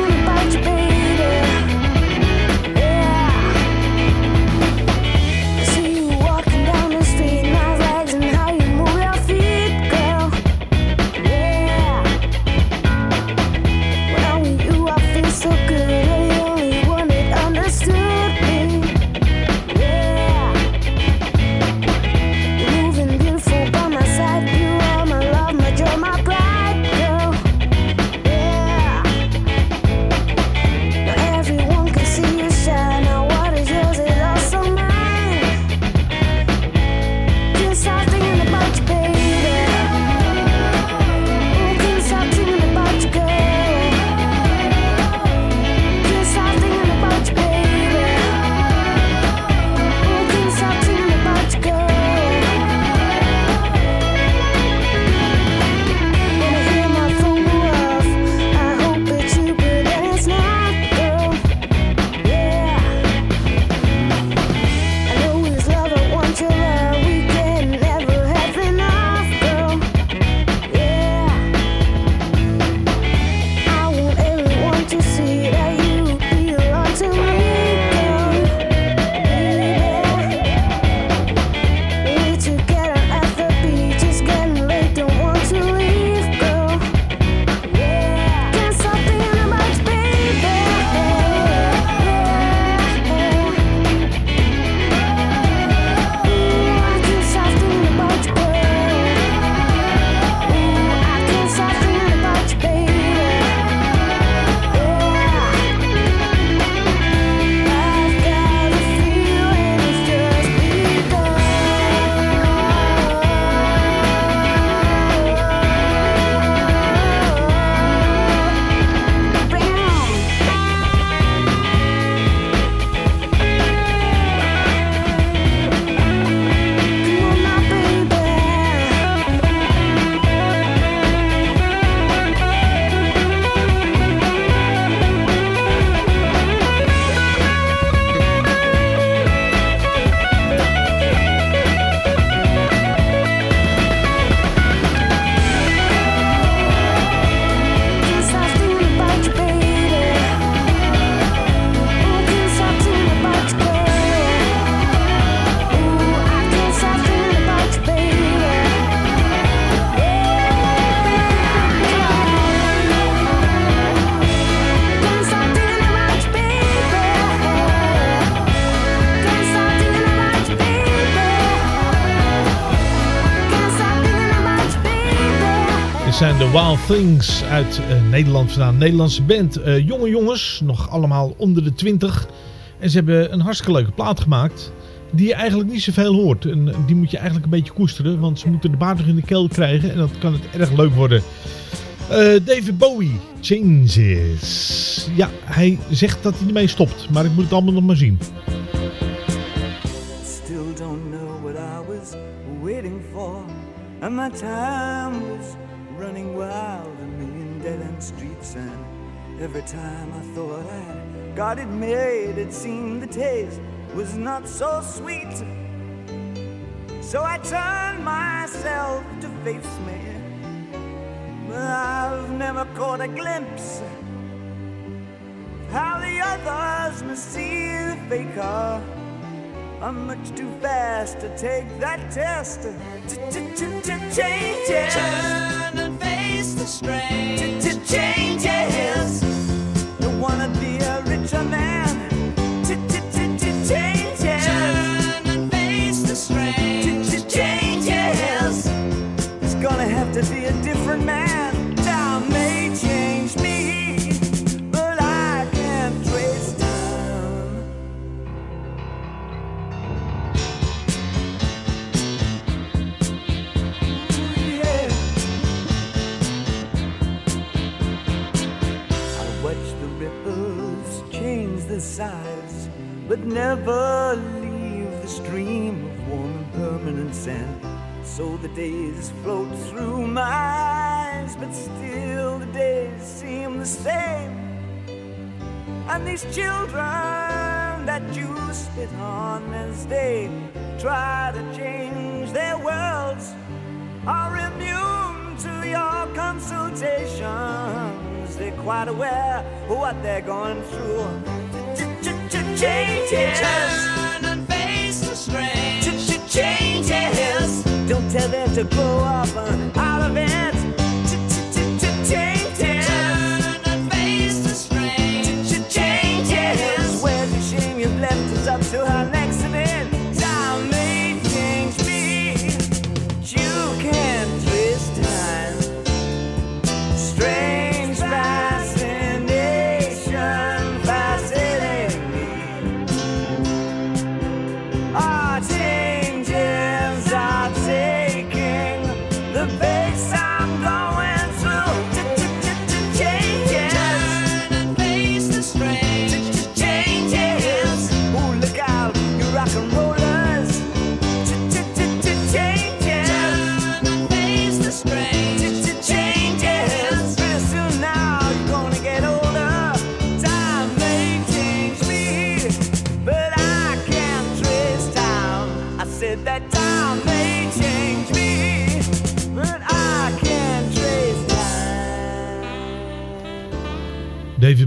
Wild Things uit eh, Nederland vandaan. Nederlandse band. Eh, jonge jongens, nog allemaal onder de 20. En ze hebben een hartstikke leuke plaat gemaakt. Die je eigenlijk niet zoveel hoort. En die moet je eigenlijk een beetje koesteren. Want ze moeten de baard nog in de keel krijgen. En dan kan het erg leuk worden. Eh, David Bowie, Changes. Ja, hij zegt dat hij ermee stopt. Maar ik moet het allemaal nog maar zien. It made, it seemed the taste was not so sweet. So I turned myself to face me. But I've never caught a glimpse of how the others must see the faker. I'm much too fast to take that test. Changes. Turn and face the strain. Changes. To be a different man. These children that you spit on as they try to change their worlds are immune to your consultations. They're quite aware of what they're going through. Changes. Turn and face the strain. Changes. Don't tell them to grow up uh, out of it.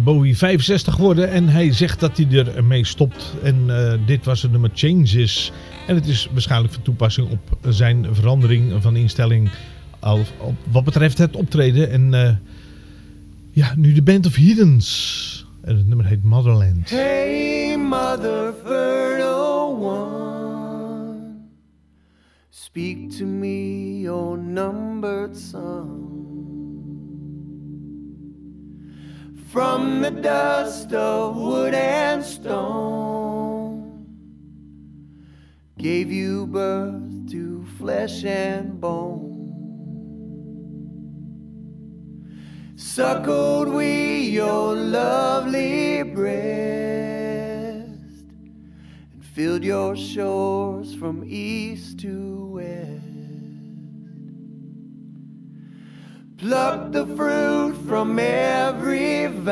Bowie 65 geworden en hij zegt dat hij ermee stopt. En eh, dit was het nummer Changes. En het is waarschijnlijk van toepassing op zijn verandering van instelling op, wat betreft het optreden. En eh, ja, nu de Band of Heathens. En het nummer heet Motherland. Hey, mother fertile one, speak to me, your numbered son. From the dust of wood and stone, gave you birth to flesh and bone. Suckled we your lovely breast and filled your shores from east to Plucked the fruit from every vine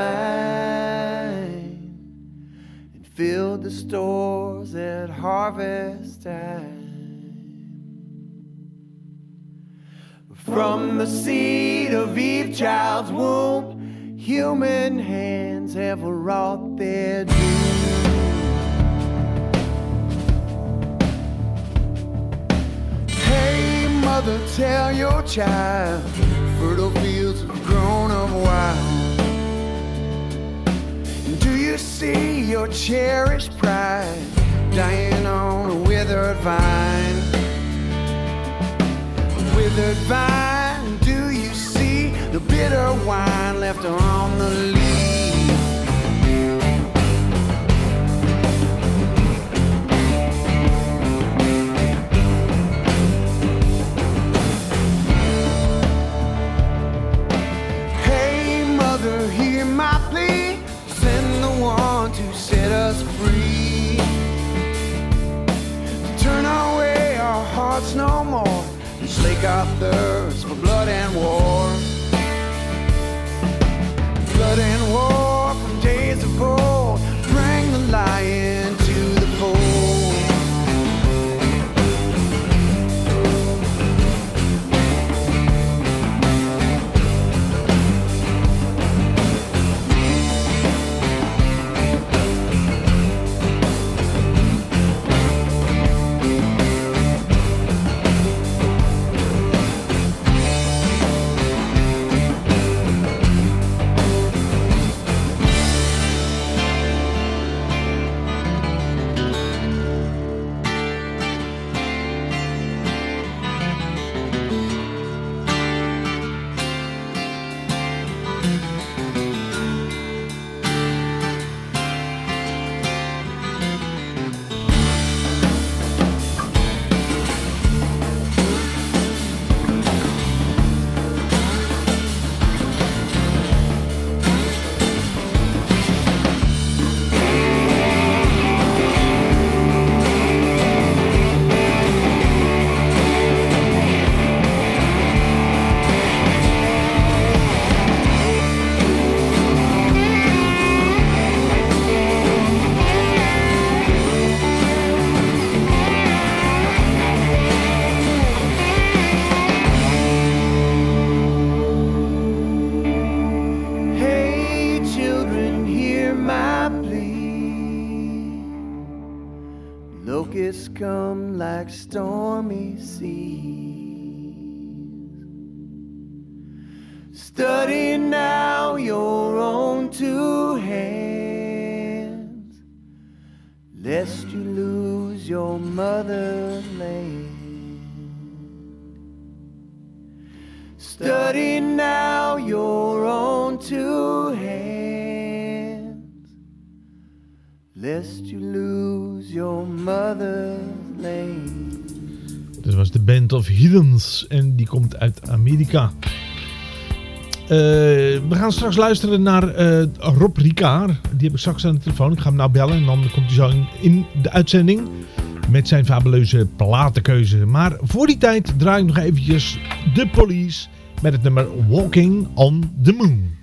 and filled the stores at harvest time. From the seed of Eve child's womb, human hands have wrought their doom. Hey, mother, tell your child, fertile fields have grown up wild. Do you see your cherished pride dying on a withered vine? withered vine, do you see the bitter wine left on the leaf. take our. Eh, we gaan straks luisteren naar eh, Rob Ricard. Die heb ik straks aan de telefoon. Ik ga hem nou bellen en dan komt hij zo in, in de uitzending met zijn fabuleuze platenkeuze. Maar voor die tijd draai ik nog eventjes de police met het nummer Walking on the Moon.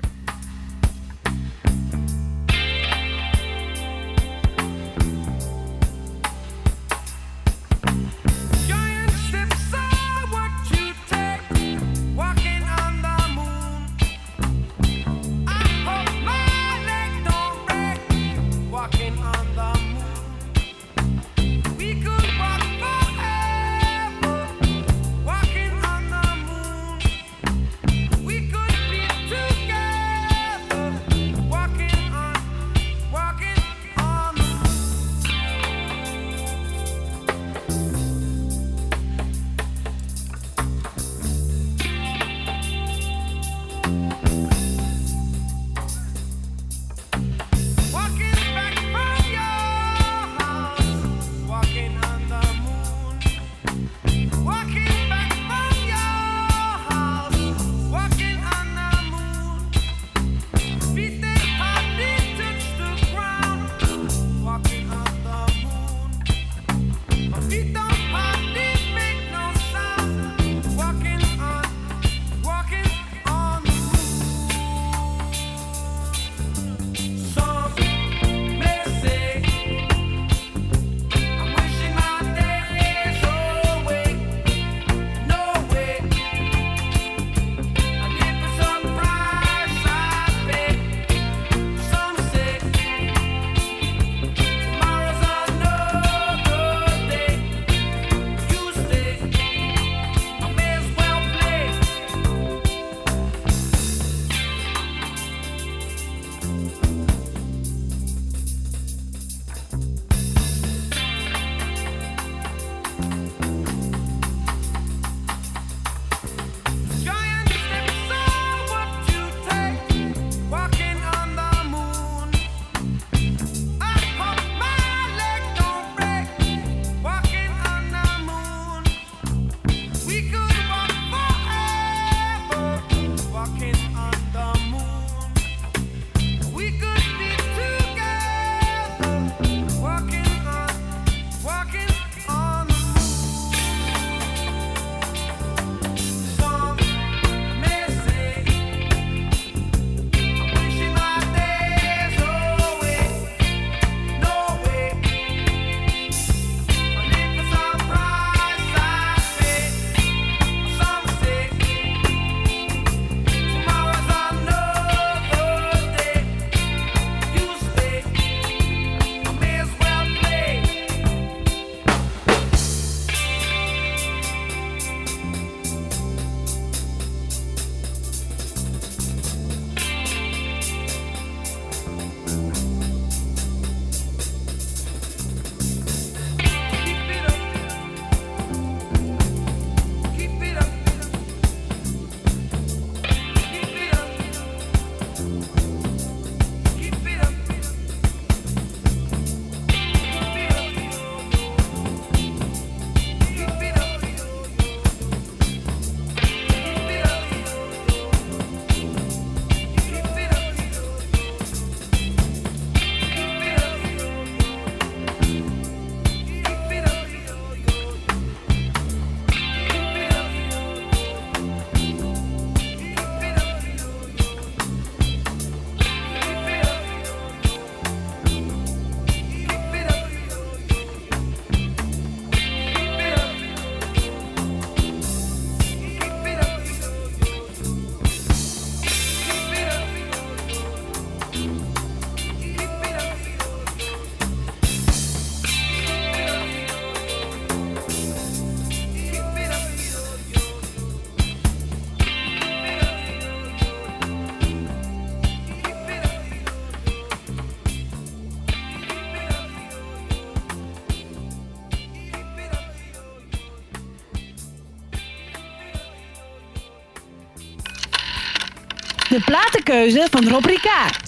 De platenkeuze van Rob Ricard.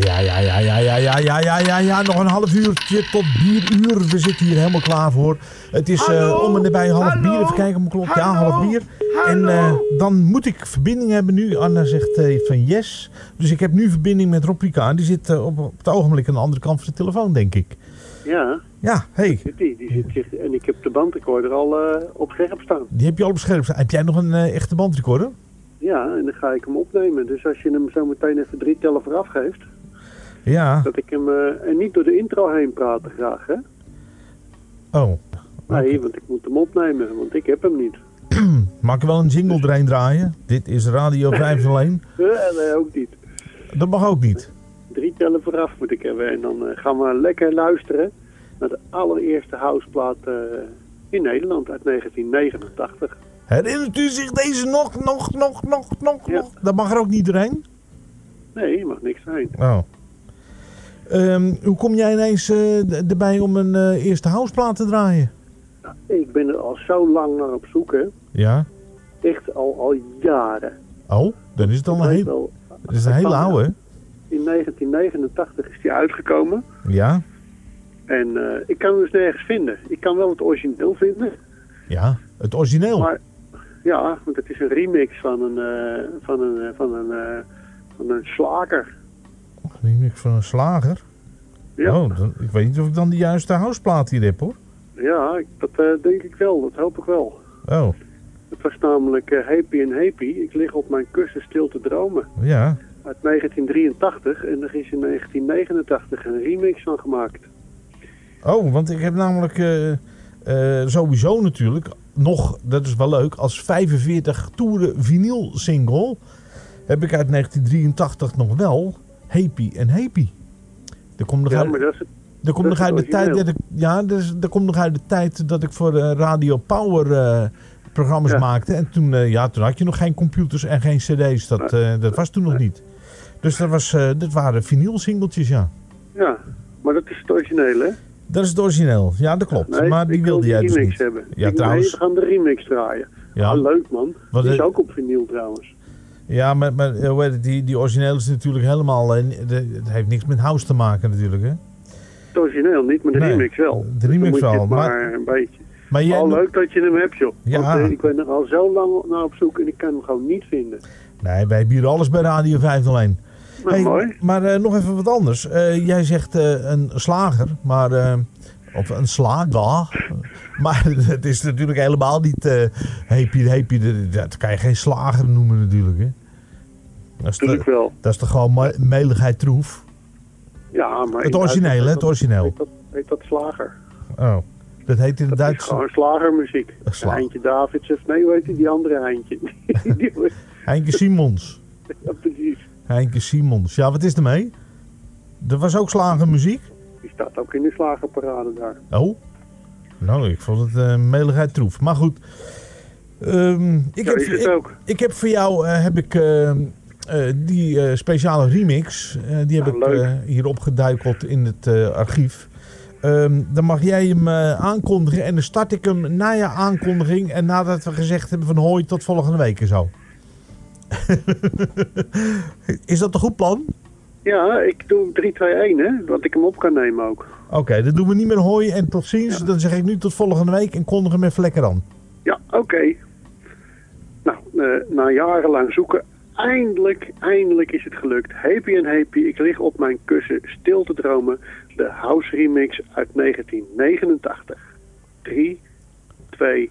Ja, ja, ja, ja, ja, ja, ja, ja, ja, ja. Nog een half uurtje tot bieruur. We zitten hier helemaal klaar voor. Het is eh, om en nabij half bier. Even kijken op mijn klok. Ja, half bier. En eh, dan moet ik verbinding hebben nu. Anna zegt eh, van yes. Dus ik heb nu verbinding met Rob Ricard. Die zit eh, op, op het ogenblik aan de andere kant van de telefoon, denk ik. Ja. Ja, hey. Die, die zit en ik heb de bandrecorder al eh, op scherp staan. Die heb je al op scherp staan. Heb jij nog een eh, echte bandrecorder? Ja, en dan ga ik hem opnemen. Dus als je hem zo meteen even drie tellen vooraf geeft, Ja. dat ik hem eh, en niet door de intro heen praten graag, hè? Oh. Nee, want ik moet hem opnemen, want ik heb hem niet. Mag ik wel een jingle erin draaien? Dit is Radio 501. Eh, nee, ook niet. Dat mag ook niet. Drie tellen vooraf moet ik hebben. En dan eh, gaan we lekker luisteren naar de allereerste houseplaat eh, in Nederland uit 1989. Herinnert u zich deze nog, nog, nog, nog, nog, nog? Dat mag er ook niet doorheen? Nee, je mag niks zijn. Oh. Ehm, hoe kom jij ineens eh, erbij om een eh, eerste houseplaat te draaien? Ik ben er al zo lang naar op zoek, hè. Ja. Echt al, al jaren. Oh, dan is het al een, weet heel, wel, dat is een hele oude. hè? In 1989 is die uitgekomen. Ja, En eh, ik kan hem dus nergens vinden. Ik kan wel het origineel vinden. ja, het origineel. Maar ja, want het is een remix van een, eh, van een, eh, van een, eh, van een slager. Remix van een slager. Ja. Oh, dan, ik weet niet of ik dan de juiste houseplaat hier heb hoor. Ja, dat denk ik wel. Dat hoop ik wel. Oh, Het was namelijk Happy and Happy. Ik lig op mijn kussen stil te dromen. ja. Uit 1983 en er is in 1989 een remix van gemaakt. Oh, want ik heb namelijk eh, sowieso natuurlijk nog, dat is wel leuk, als 45 toeren vinyl single heb ik uit 1983 nog wel Happy en Happy. Dat komt nog Ja, uit, maar dat is het. dat komt dat nog is uit de tijd dat ik, ja, dat, is, dat komt nog uit de tijd dat ik voor eh, Radio Power eh, programma's maakte. En toen, ja, toen had je nog geen computers en geen cd's. Dat, dat was toen nog niet. Dus dat, was, dat waren vinyl singeltjes, ja. Ja, maar dat is het origineel, hè? Dat is het origineel. Ja, dat klopt. Nee, maar die wilde jij dus remix niet. hebben. Ja, Ik- trouwens. We gaan de remix draaien. Ja. Ah, leuk man. Wat die is ook op vinyl trouwens. Ja, maar, maar hoe heet het, die, die origineel is natuurlijk helemaal... Het heeft niks met house te maken natuurlijk, hè? Het origineel niet, maar de Nee, remix wel. de Dus remix wel, maar- maar een beetje. Maar jij Al leuk dat je hem hebt, joh. Ja. Want eh, ik ben er al zo lang naar op zoek en ik kan hem gewoon niet vinden. Nee, wij bieden alles bij Radio 501. Hey, mooi. Maar eh, nog even wat anders. Eh, jij zegt eh, een slager, maar... of een slager. Maar het is natuurlijk helemaal niet... happy, happy, dat kan je geen slager noemen natuurlijk, hè? Dat is, Tuurlijk toch- wel. dat is toch gewoon me- meligheid troef? Ja, maar Het in origineel, hè? Het origineel. Heet dat, heet dat slager. Oh, dat heet in het Duits... gewoon slagermuziek. Sla- Eindje Davids of nee, hoe heet die, die andere Eindje? Die- Heinke Simons. ja, precies. Heinke Simons. Ja, wat is er mee? Er was ook slagermuziek. Die staat ook in de slagerparade daar. Oh. Nou, ik vond het eh meligheid troef. Maar goed. Ehm, ik, Ja, heb, is het ik, ook. ik heb voor jou eh, heb ik, eh, eh, die speciale remix. die heb Nou, ik hier opgeduikeld in het archief. Ehm, dan mag jij hem aankondigen. En dan start ik hem na je aankondiging. En nadat we gezegd hebben van hoi tot volgende week en zo. is dat een goed plan? Ja, ik doe 3, 2, 1, hè. Dat ik hem op kan nemen ook. Oké, dan doen we niet meer hoi en tot ziens. Dan zeg ik nu tot volgende week en kondig hem even lekker aan. Ja, oké. Nou, eh, na jarenlang zoeken, eindelijk, eindelijk is het gelukt. Happy and Happy, ik lig op mijn kussen stil te dromen. De House Remix uit 1989. 3, 2, 1.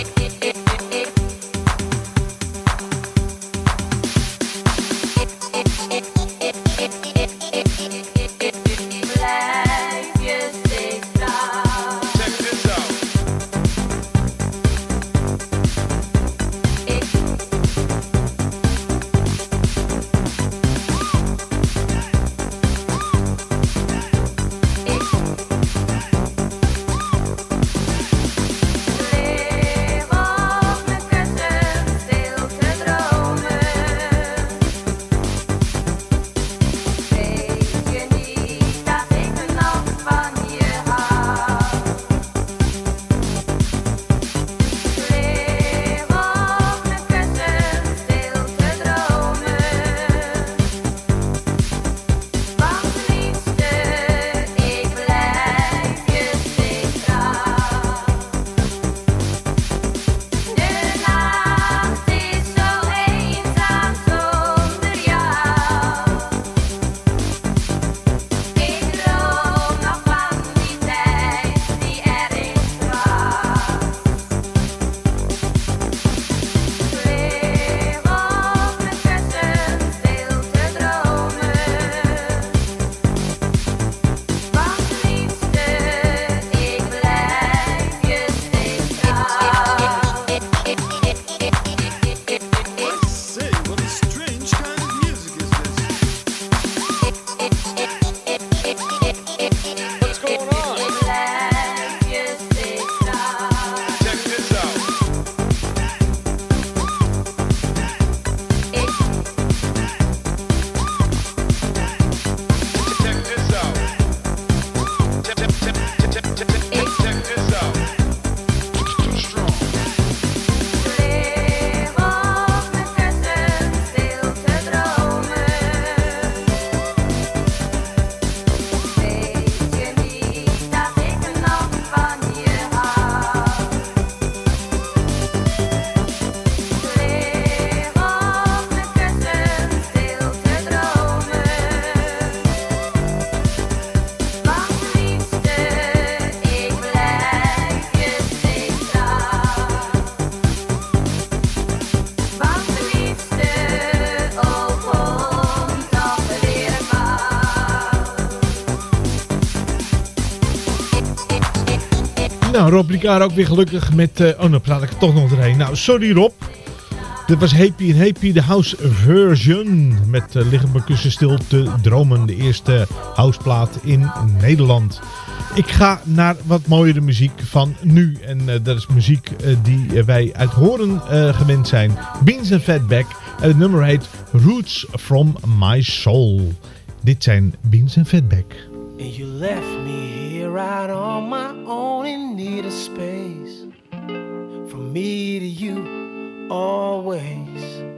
Rob ook weer gelukkig met... eh, oh, nou praat ik er toch nog doorheen. Nou, sorry Rob. Dit was Happy and Happy, de house version. Met uh, Liggen mijn kussen stil te dromen. De eerste houseplaat in Nederland. Ik ga naar wat mooiere muziek van nu. En eh, dat is muziek eh, die eh, wij uit Horen eh, gewend zijn. Beans and Fatback. En het nummer heet Roots from My Soul. Dit zijn Beans and Fatback. And you left me here on my own in need of space. From me to you, always.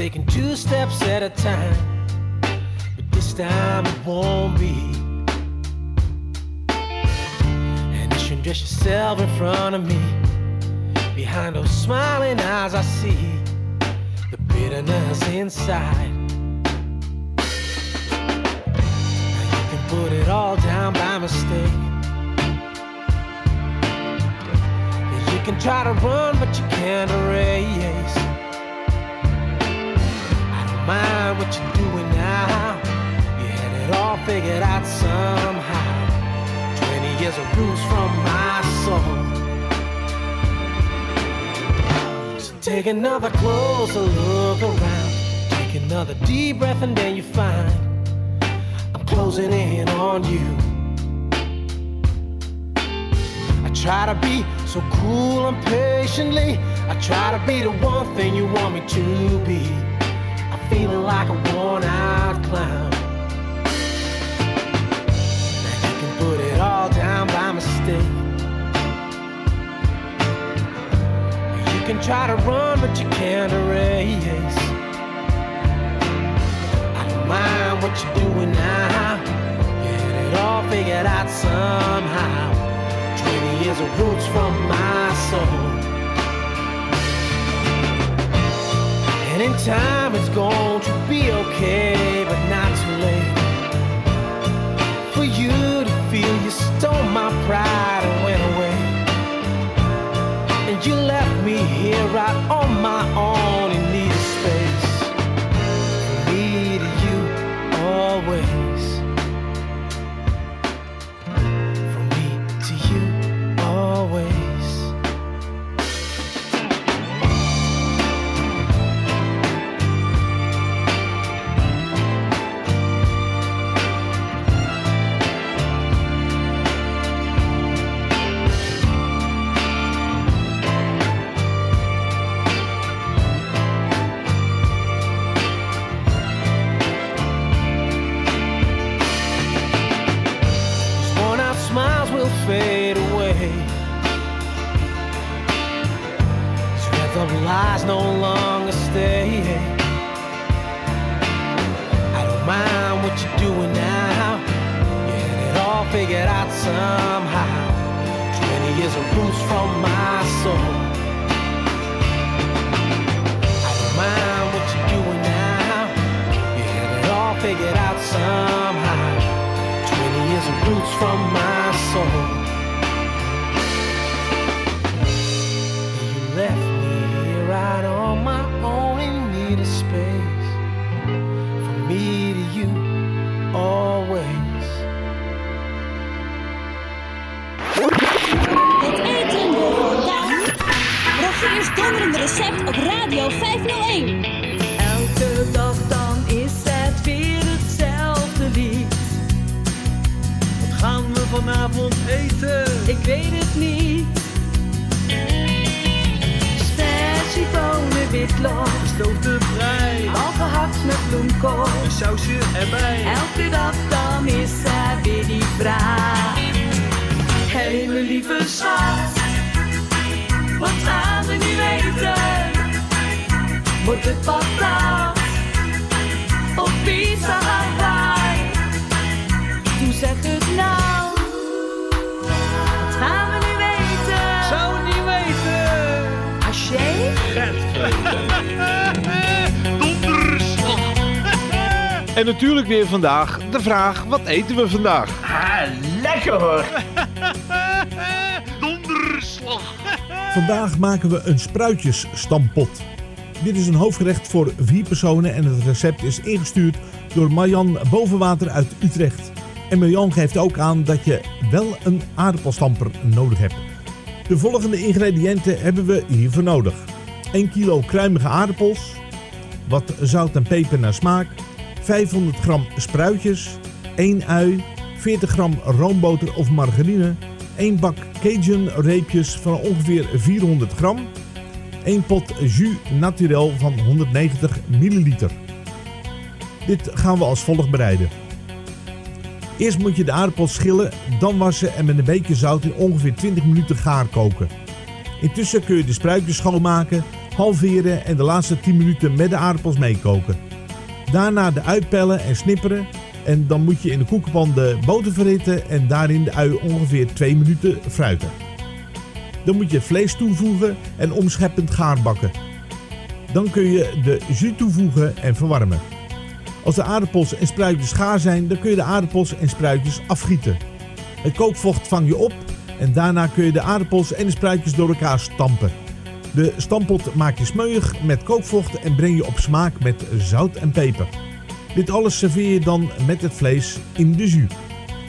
Taking two steps at a time. But this time it won't be. And you shouldn't dress yourself in front of me. Behind those smiling eyes, I see the bitterness inside. Now you can put it all down by mistake. You can try to run, but you can't erase. Mind what you're doing now. You had it all figured out somehow. 20 years of roots from my soul. So take another closer look around. Take another deep breath, and then you find I'm closing in on you. I try to be so cool and patiently. I try to be the one thing you want me to be. Feeling like a worn out clown. Now you can put it all down by mistake. You can try to run, but you can't erase. I don't mind what you're doing now. Had it all figured out somehow. 20 years of roots from my soul. And in time it's going to be okay, but not too late. For you to feel you stole my pride and went away. And you left me here right on my own figured out somehow. 20 years of roots from my soul. You left me here right on my own in need of space. From me to you, always. Het eten vandaag. Rogier's donderende recept op Radio 501. Vanavond eten? Ik weet het niet. Spersiebonen, witlof, Gestoofde vrij, al gehakt met bloemkool. een sausje erbij. Elke dag dan is er weer die vraag. Hé, mijn lieve schat, wat gaan we nu eten? Wordt het patat of pizza Hawaii? Toen zeg En natuurlijk weer vandaag de vraag, wat eten we vandaag? Ah, lekker hoor. Donderslag. Vandaag maken we een spruitjesstampot. Dit is een hoofdgerecht voor vier personen en het recept is ingestuurd door Marjan Bovenwater uit Utrecht. En Marjan geeft ook aan dat je wel een aardappelstamper nodig hebt. De volgende ingrediënten hebben we hiervoor nodig. 1 kilo kruimige aardappels, wat zout en peper naar smaak, 500 gram spruitjes, 1 ui, 40 gram roomboter of margarine, 1 bak Cajun reepjes van ongeveer 400 gram, 1 pot jus naturel van 190 milliliter. Dit gaan we als volgt bereiden. Eerst moet je de aardappels schillen, dan wassen en met een beetje zout in ongeveer 20 minuten gaar koken. Intussen kun je de spruitjes schoonmaken, halveren en de laatste 10 minuten met de aardappels meekoken. Daarna de ui pellen en snipperen en dan moet je in de koekenpan de boter verhitten en daarin de ui ongeveer 2 minuten fruiten. Dan moet je vlees toevoegen en omscheppend gaar bakken. Dan kun je de jus toevoegen en verwarmen. Als de aardappels en spruitjes gaar zijn, dan kun je de aardappels en spruitjes afgieten. Het kookvocht vang je op en daarna kun je de aardappels en de spruitjes door elkaar stampen. De stampot maak je smeuig met kookvocht en breng je op smaak met zout en peper. Dit alles serveer je dan met het vlees in de jus.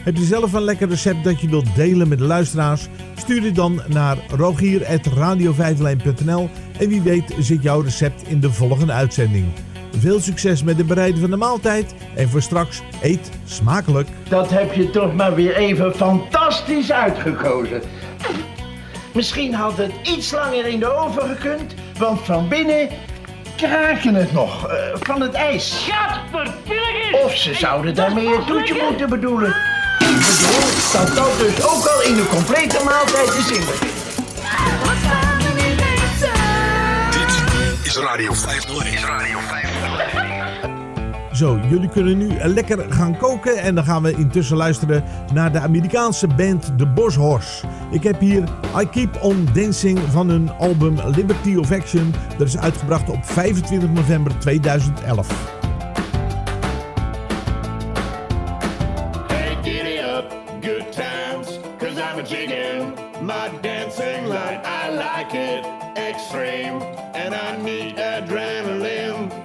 Heb je zelf een lekker recept dat je wilt delen met de luisteraars? Stuur dit dan naar rogier.radio en wie weet zit jouw recept in de volgende uitzending. Veel succes met het bereiden van de maaltijd en voor straks eet smakelijk. Dat heb je toch maar weer even fantastisch uitgekozen. Misschien had het iets langer in de oven gekund, want van binnen kraken het nog eh, van het ijs. Gadverpilligers! Of ze zouden daarmee een toetje moeten bedoelen. Ik bedoel dat dat dus ook al in de complete maaltijd te zien is. Dit is Radio 501. Is Radio 501. Zo, jullie kunnen nu lekker gaan koken en dan gaan we intussen luisteren naar de Amerikaanse band The Horse. Ik heb hier I Keep On Dancing van hun album Liberty of Action. Dat is uitgebracht op 25 november 2011. Hey, giddy up, good times, cause I'm a jiggin' my dancing line. I like it extreme, and I need adrenaline.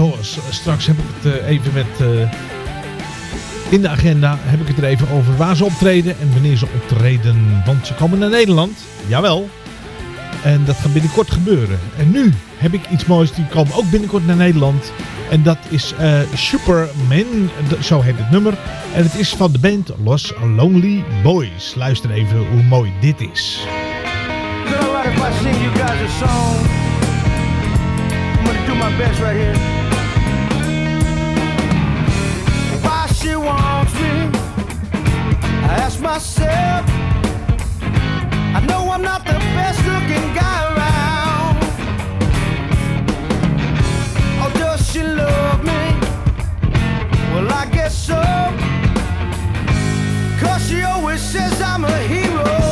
Boshoors. Straks heb ik het eh, even met... eh, in de agenda heb ik het er even over waar ze optreden en wanneer ze optreden. Want ze komen naar Nederland. Jawel. En dat gaat binnenkort gebeuren. En nu heb ik iets moois. Die komen ook binnenkort naar Nederland. En dat is eh, Superman. Zo heet het nummer. En het is van de band Los Lonely Boys. Luister even hoe mooi dit is. Do my best right here. Why she wants me? I ask myself. I know I'm not the best looking guy around. Or does she love me? Well, I guess so. Cause she always says I'm a hero.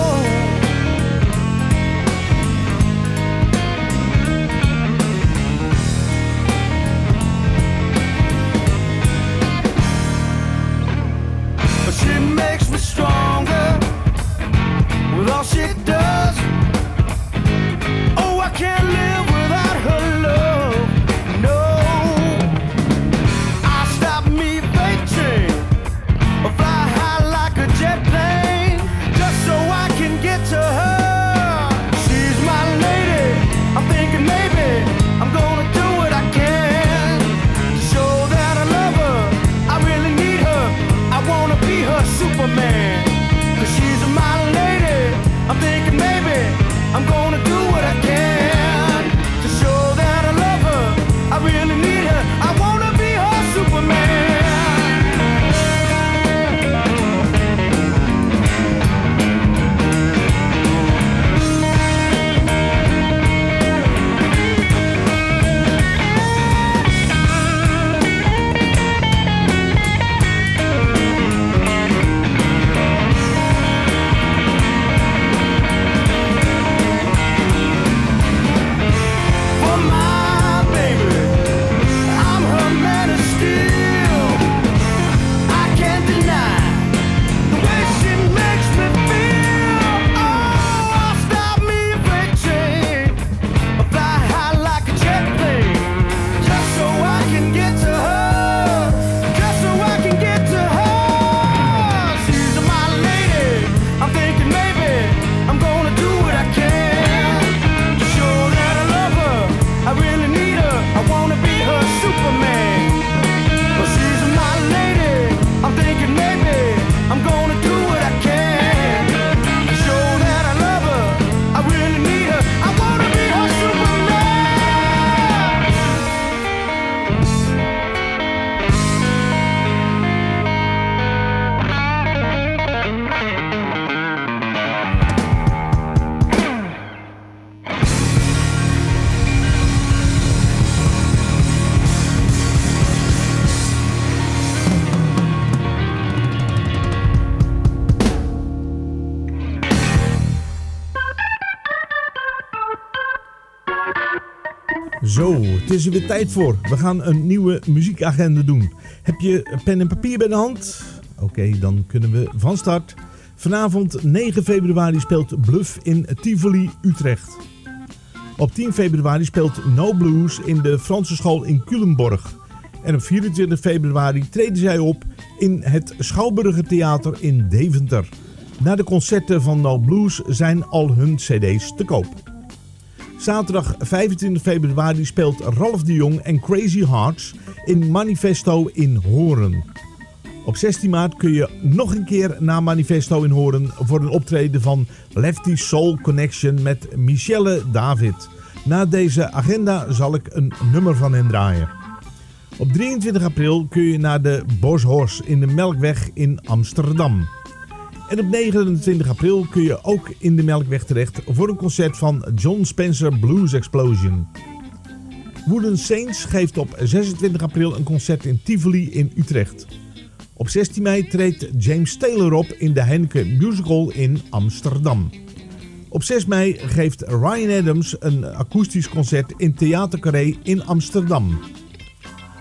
But she makes is er weer tijd voor. We gaan een nieuwe muziekagenda doen. Heb je pen en papier bij de hand? Oké, dan kunnen we van start. Vanavond 9 februari speelt Bluff in Tivoli, Utrecht. Op 10 februari speelt No Blues in de Franse school in Culemborg. En op 24 februari treden zij op in het Schouwburger Theater in Deventer. Na de concerten van No Blues zijn al hun cd's te koop. Zaterdag 25 februari speelt Ralf de Jong en Crazy Hearts in Manifesto in Horen. Op 16 maart kun je nog een keer naar Manifesto in Horen voor een optreden van Lefty Soul Connection met Michelle David. Na deze agenda zal ik een nummer van hen draaien. Op 23 april kun je naar de Boshorst in de Melkweg in Amsterdam. En op 29 april kun je ook in de Melkweg terecht voor een concert van John Spencer Blues Explosion. Wooden Saints geeft op 26 april een concert in Tivoli in Utrecht. Op 16 mei treedt James Taylor op in de Heineken Musical in Amsterdam. Op 6 mei geeft Ryan Adams een akoestisch concert in Theater Carré in Amsterdam.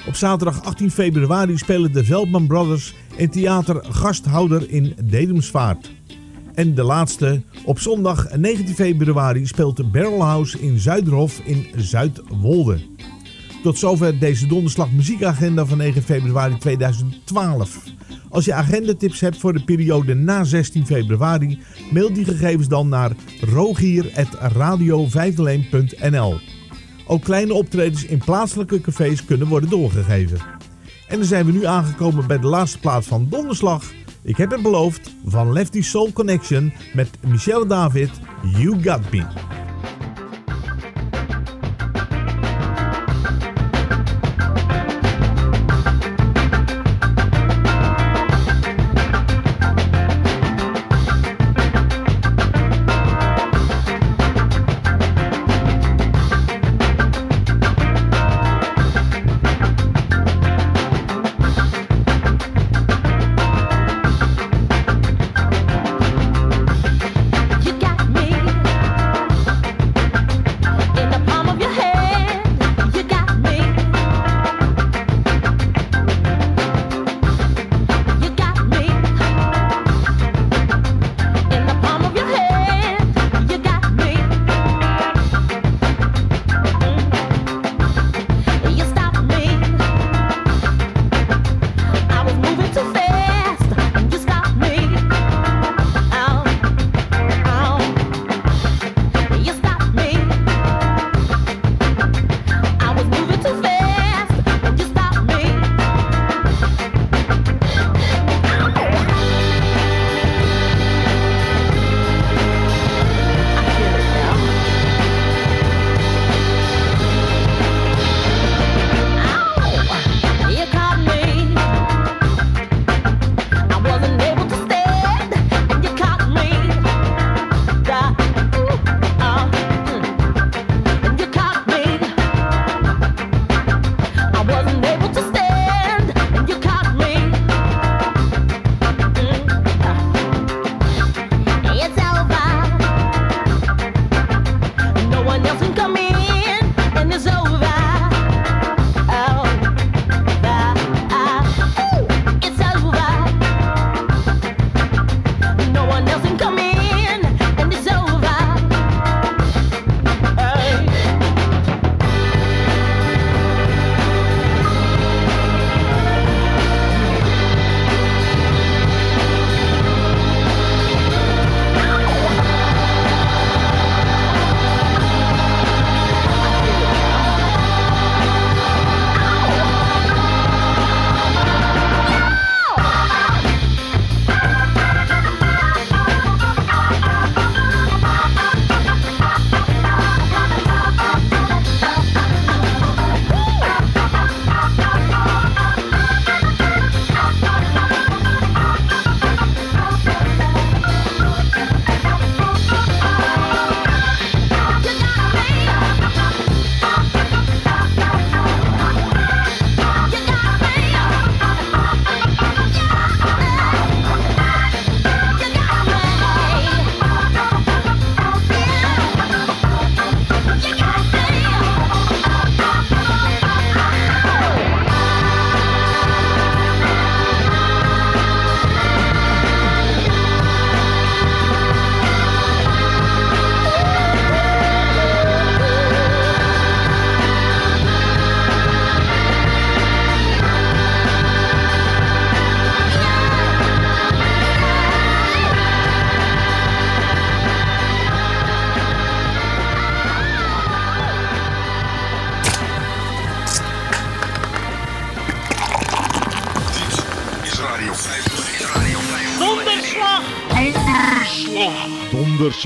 Op zaterdag 18 februari spelen de Veldman Brothers in theater Gasthouder in Dedemsvaart. En de laatste, op zondag 19 februari speelt de Barrel House in Zuiderhof in Zuidwolde. Tot zover deze donderslag muziekagenda van 9 februari 2012. Als je agendatips hebt voor de periode na 16 februari, mail die gegevens dan naar rogier.radio501.nl. Ook kleine optredens in plaatselijke cafés kunnen worden doorgegeven. En dan zijn we nu aangekomen bij de laatste plaats van Donderslag. Ik heb het beloofd, van Lefty Soul Connection met Michelle David, You Got Me.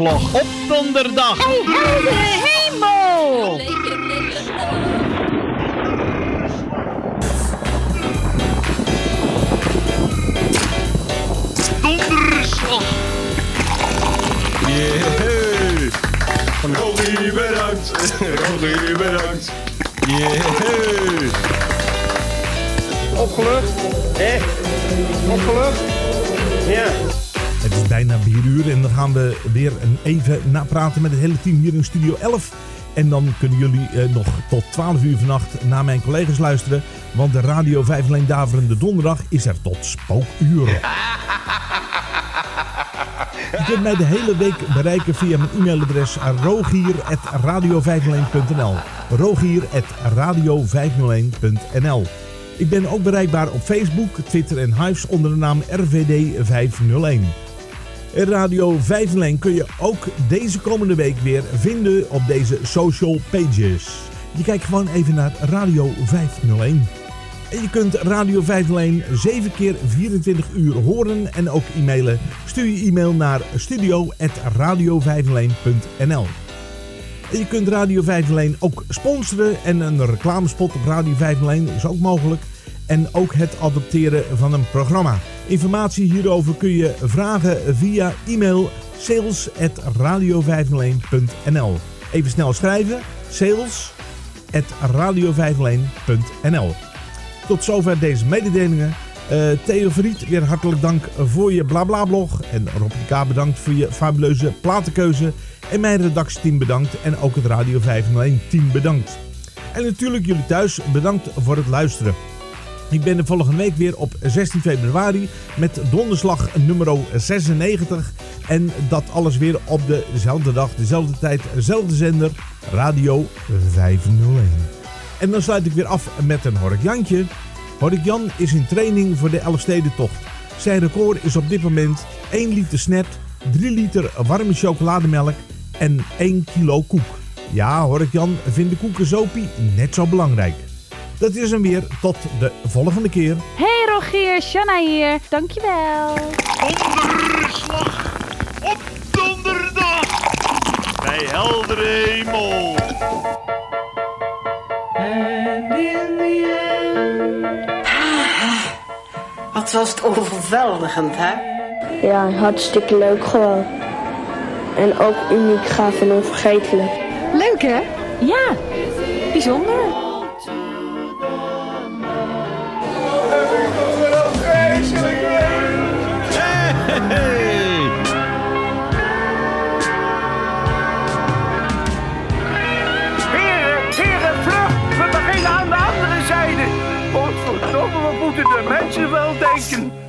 donderslag op donderdag. Hey, hey, hemel! Donderslag! Yeah! Rogie, bedankt! Rogie, bedankt! Yeah! Opgelucht? Echt? Opgelucht? Ja bijna 4 uur. En dan gaan we weer even napraten met het hele team hier in Studio 11. En dan kunnen jullie eh, nog tot 12 uur vannacht naar mijn collega's luisteren. Want de Radio 501 Daverende Donderdag is er tot spookuren. Je kunt mij de hele week bereiken via mijn e-mailadres rogier.radio501.nl rogier.radio501.nl Ik ben ook bereikbaar op Facebook, Twitter en Hives onder de naam RVD501. Radio 501 kun je ook deze komende week weer vinden op deze social pages. Je kijkt gewoon even naar Radio 501. En je kunt Radio 501 7 keer 24 uur horen en ook e-mailen. Stuur je e-mail naar studio.radio501.nl En je kunt Radio 501 ook sponsoren en een reclamespot op Radio 501 is ook mogelijk. En ook het adopteren van een programma. Informatie hierover kun je vragen via e-mail sales.radio501.nl Even snel schrijven. sales.radio501.nl Tot zover deze mededelingen. Eh Theo Verriet, weer hartelijk dank voor je blabla-blog. En Rob bedankt voor je fabuleuze platenkeuze. En mijn redactieteam bedankt. En ook het Radio 501 team bedankt. En natuurlijk jullie thuis bedankt voor het luisteren. Ik ben de volgende week weer op 16 februari met donderslag nummer 96. En dat alles weer op dezelfde dag, dezelfde tijd, dezelfde zender, Radio 501. En dan sluit ik weer af met een Hork Jantje. Hork Jan is in training voor de Elfstedentocht. Zijn record is op dit moment 1 liter snap, 3 liter warme chocolademelk en 1 kilo koek. Ja, Hork Jan vindt de koekenzopie net zo belangrijk. Dat is hem weer. Tot de volgende keer. Hey Rogier, Shanna hier. Dankjewel. Donderslag op donderdag bij heldere hemel. And in the end. Wat was het overweldigend, hè? Ja, hartstikke leuk gewoon. En ook uniek, gaaf en onvergetelijk. Leuk hè? Ja, bijzonder. de mensen wel denken.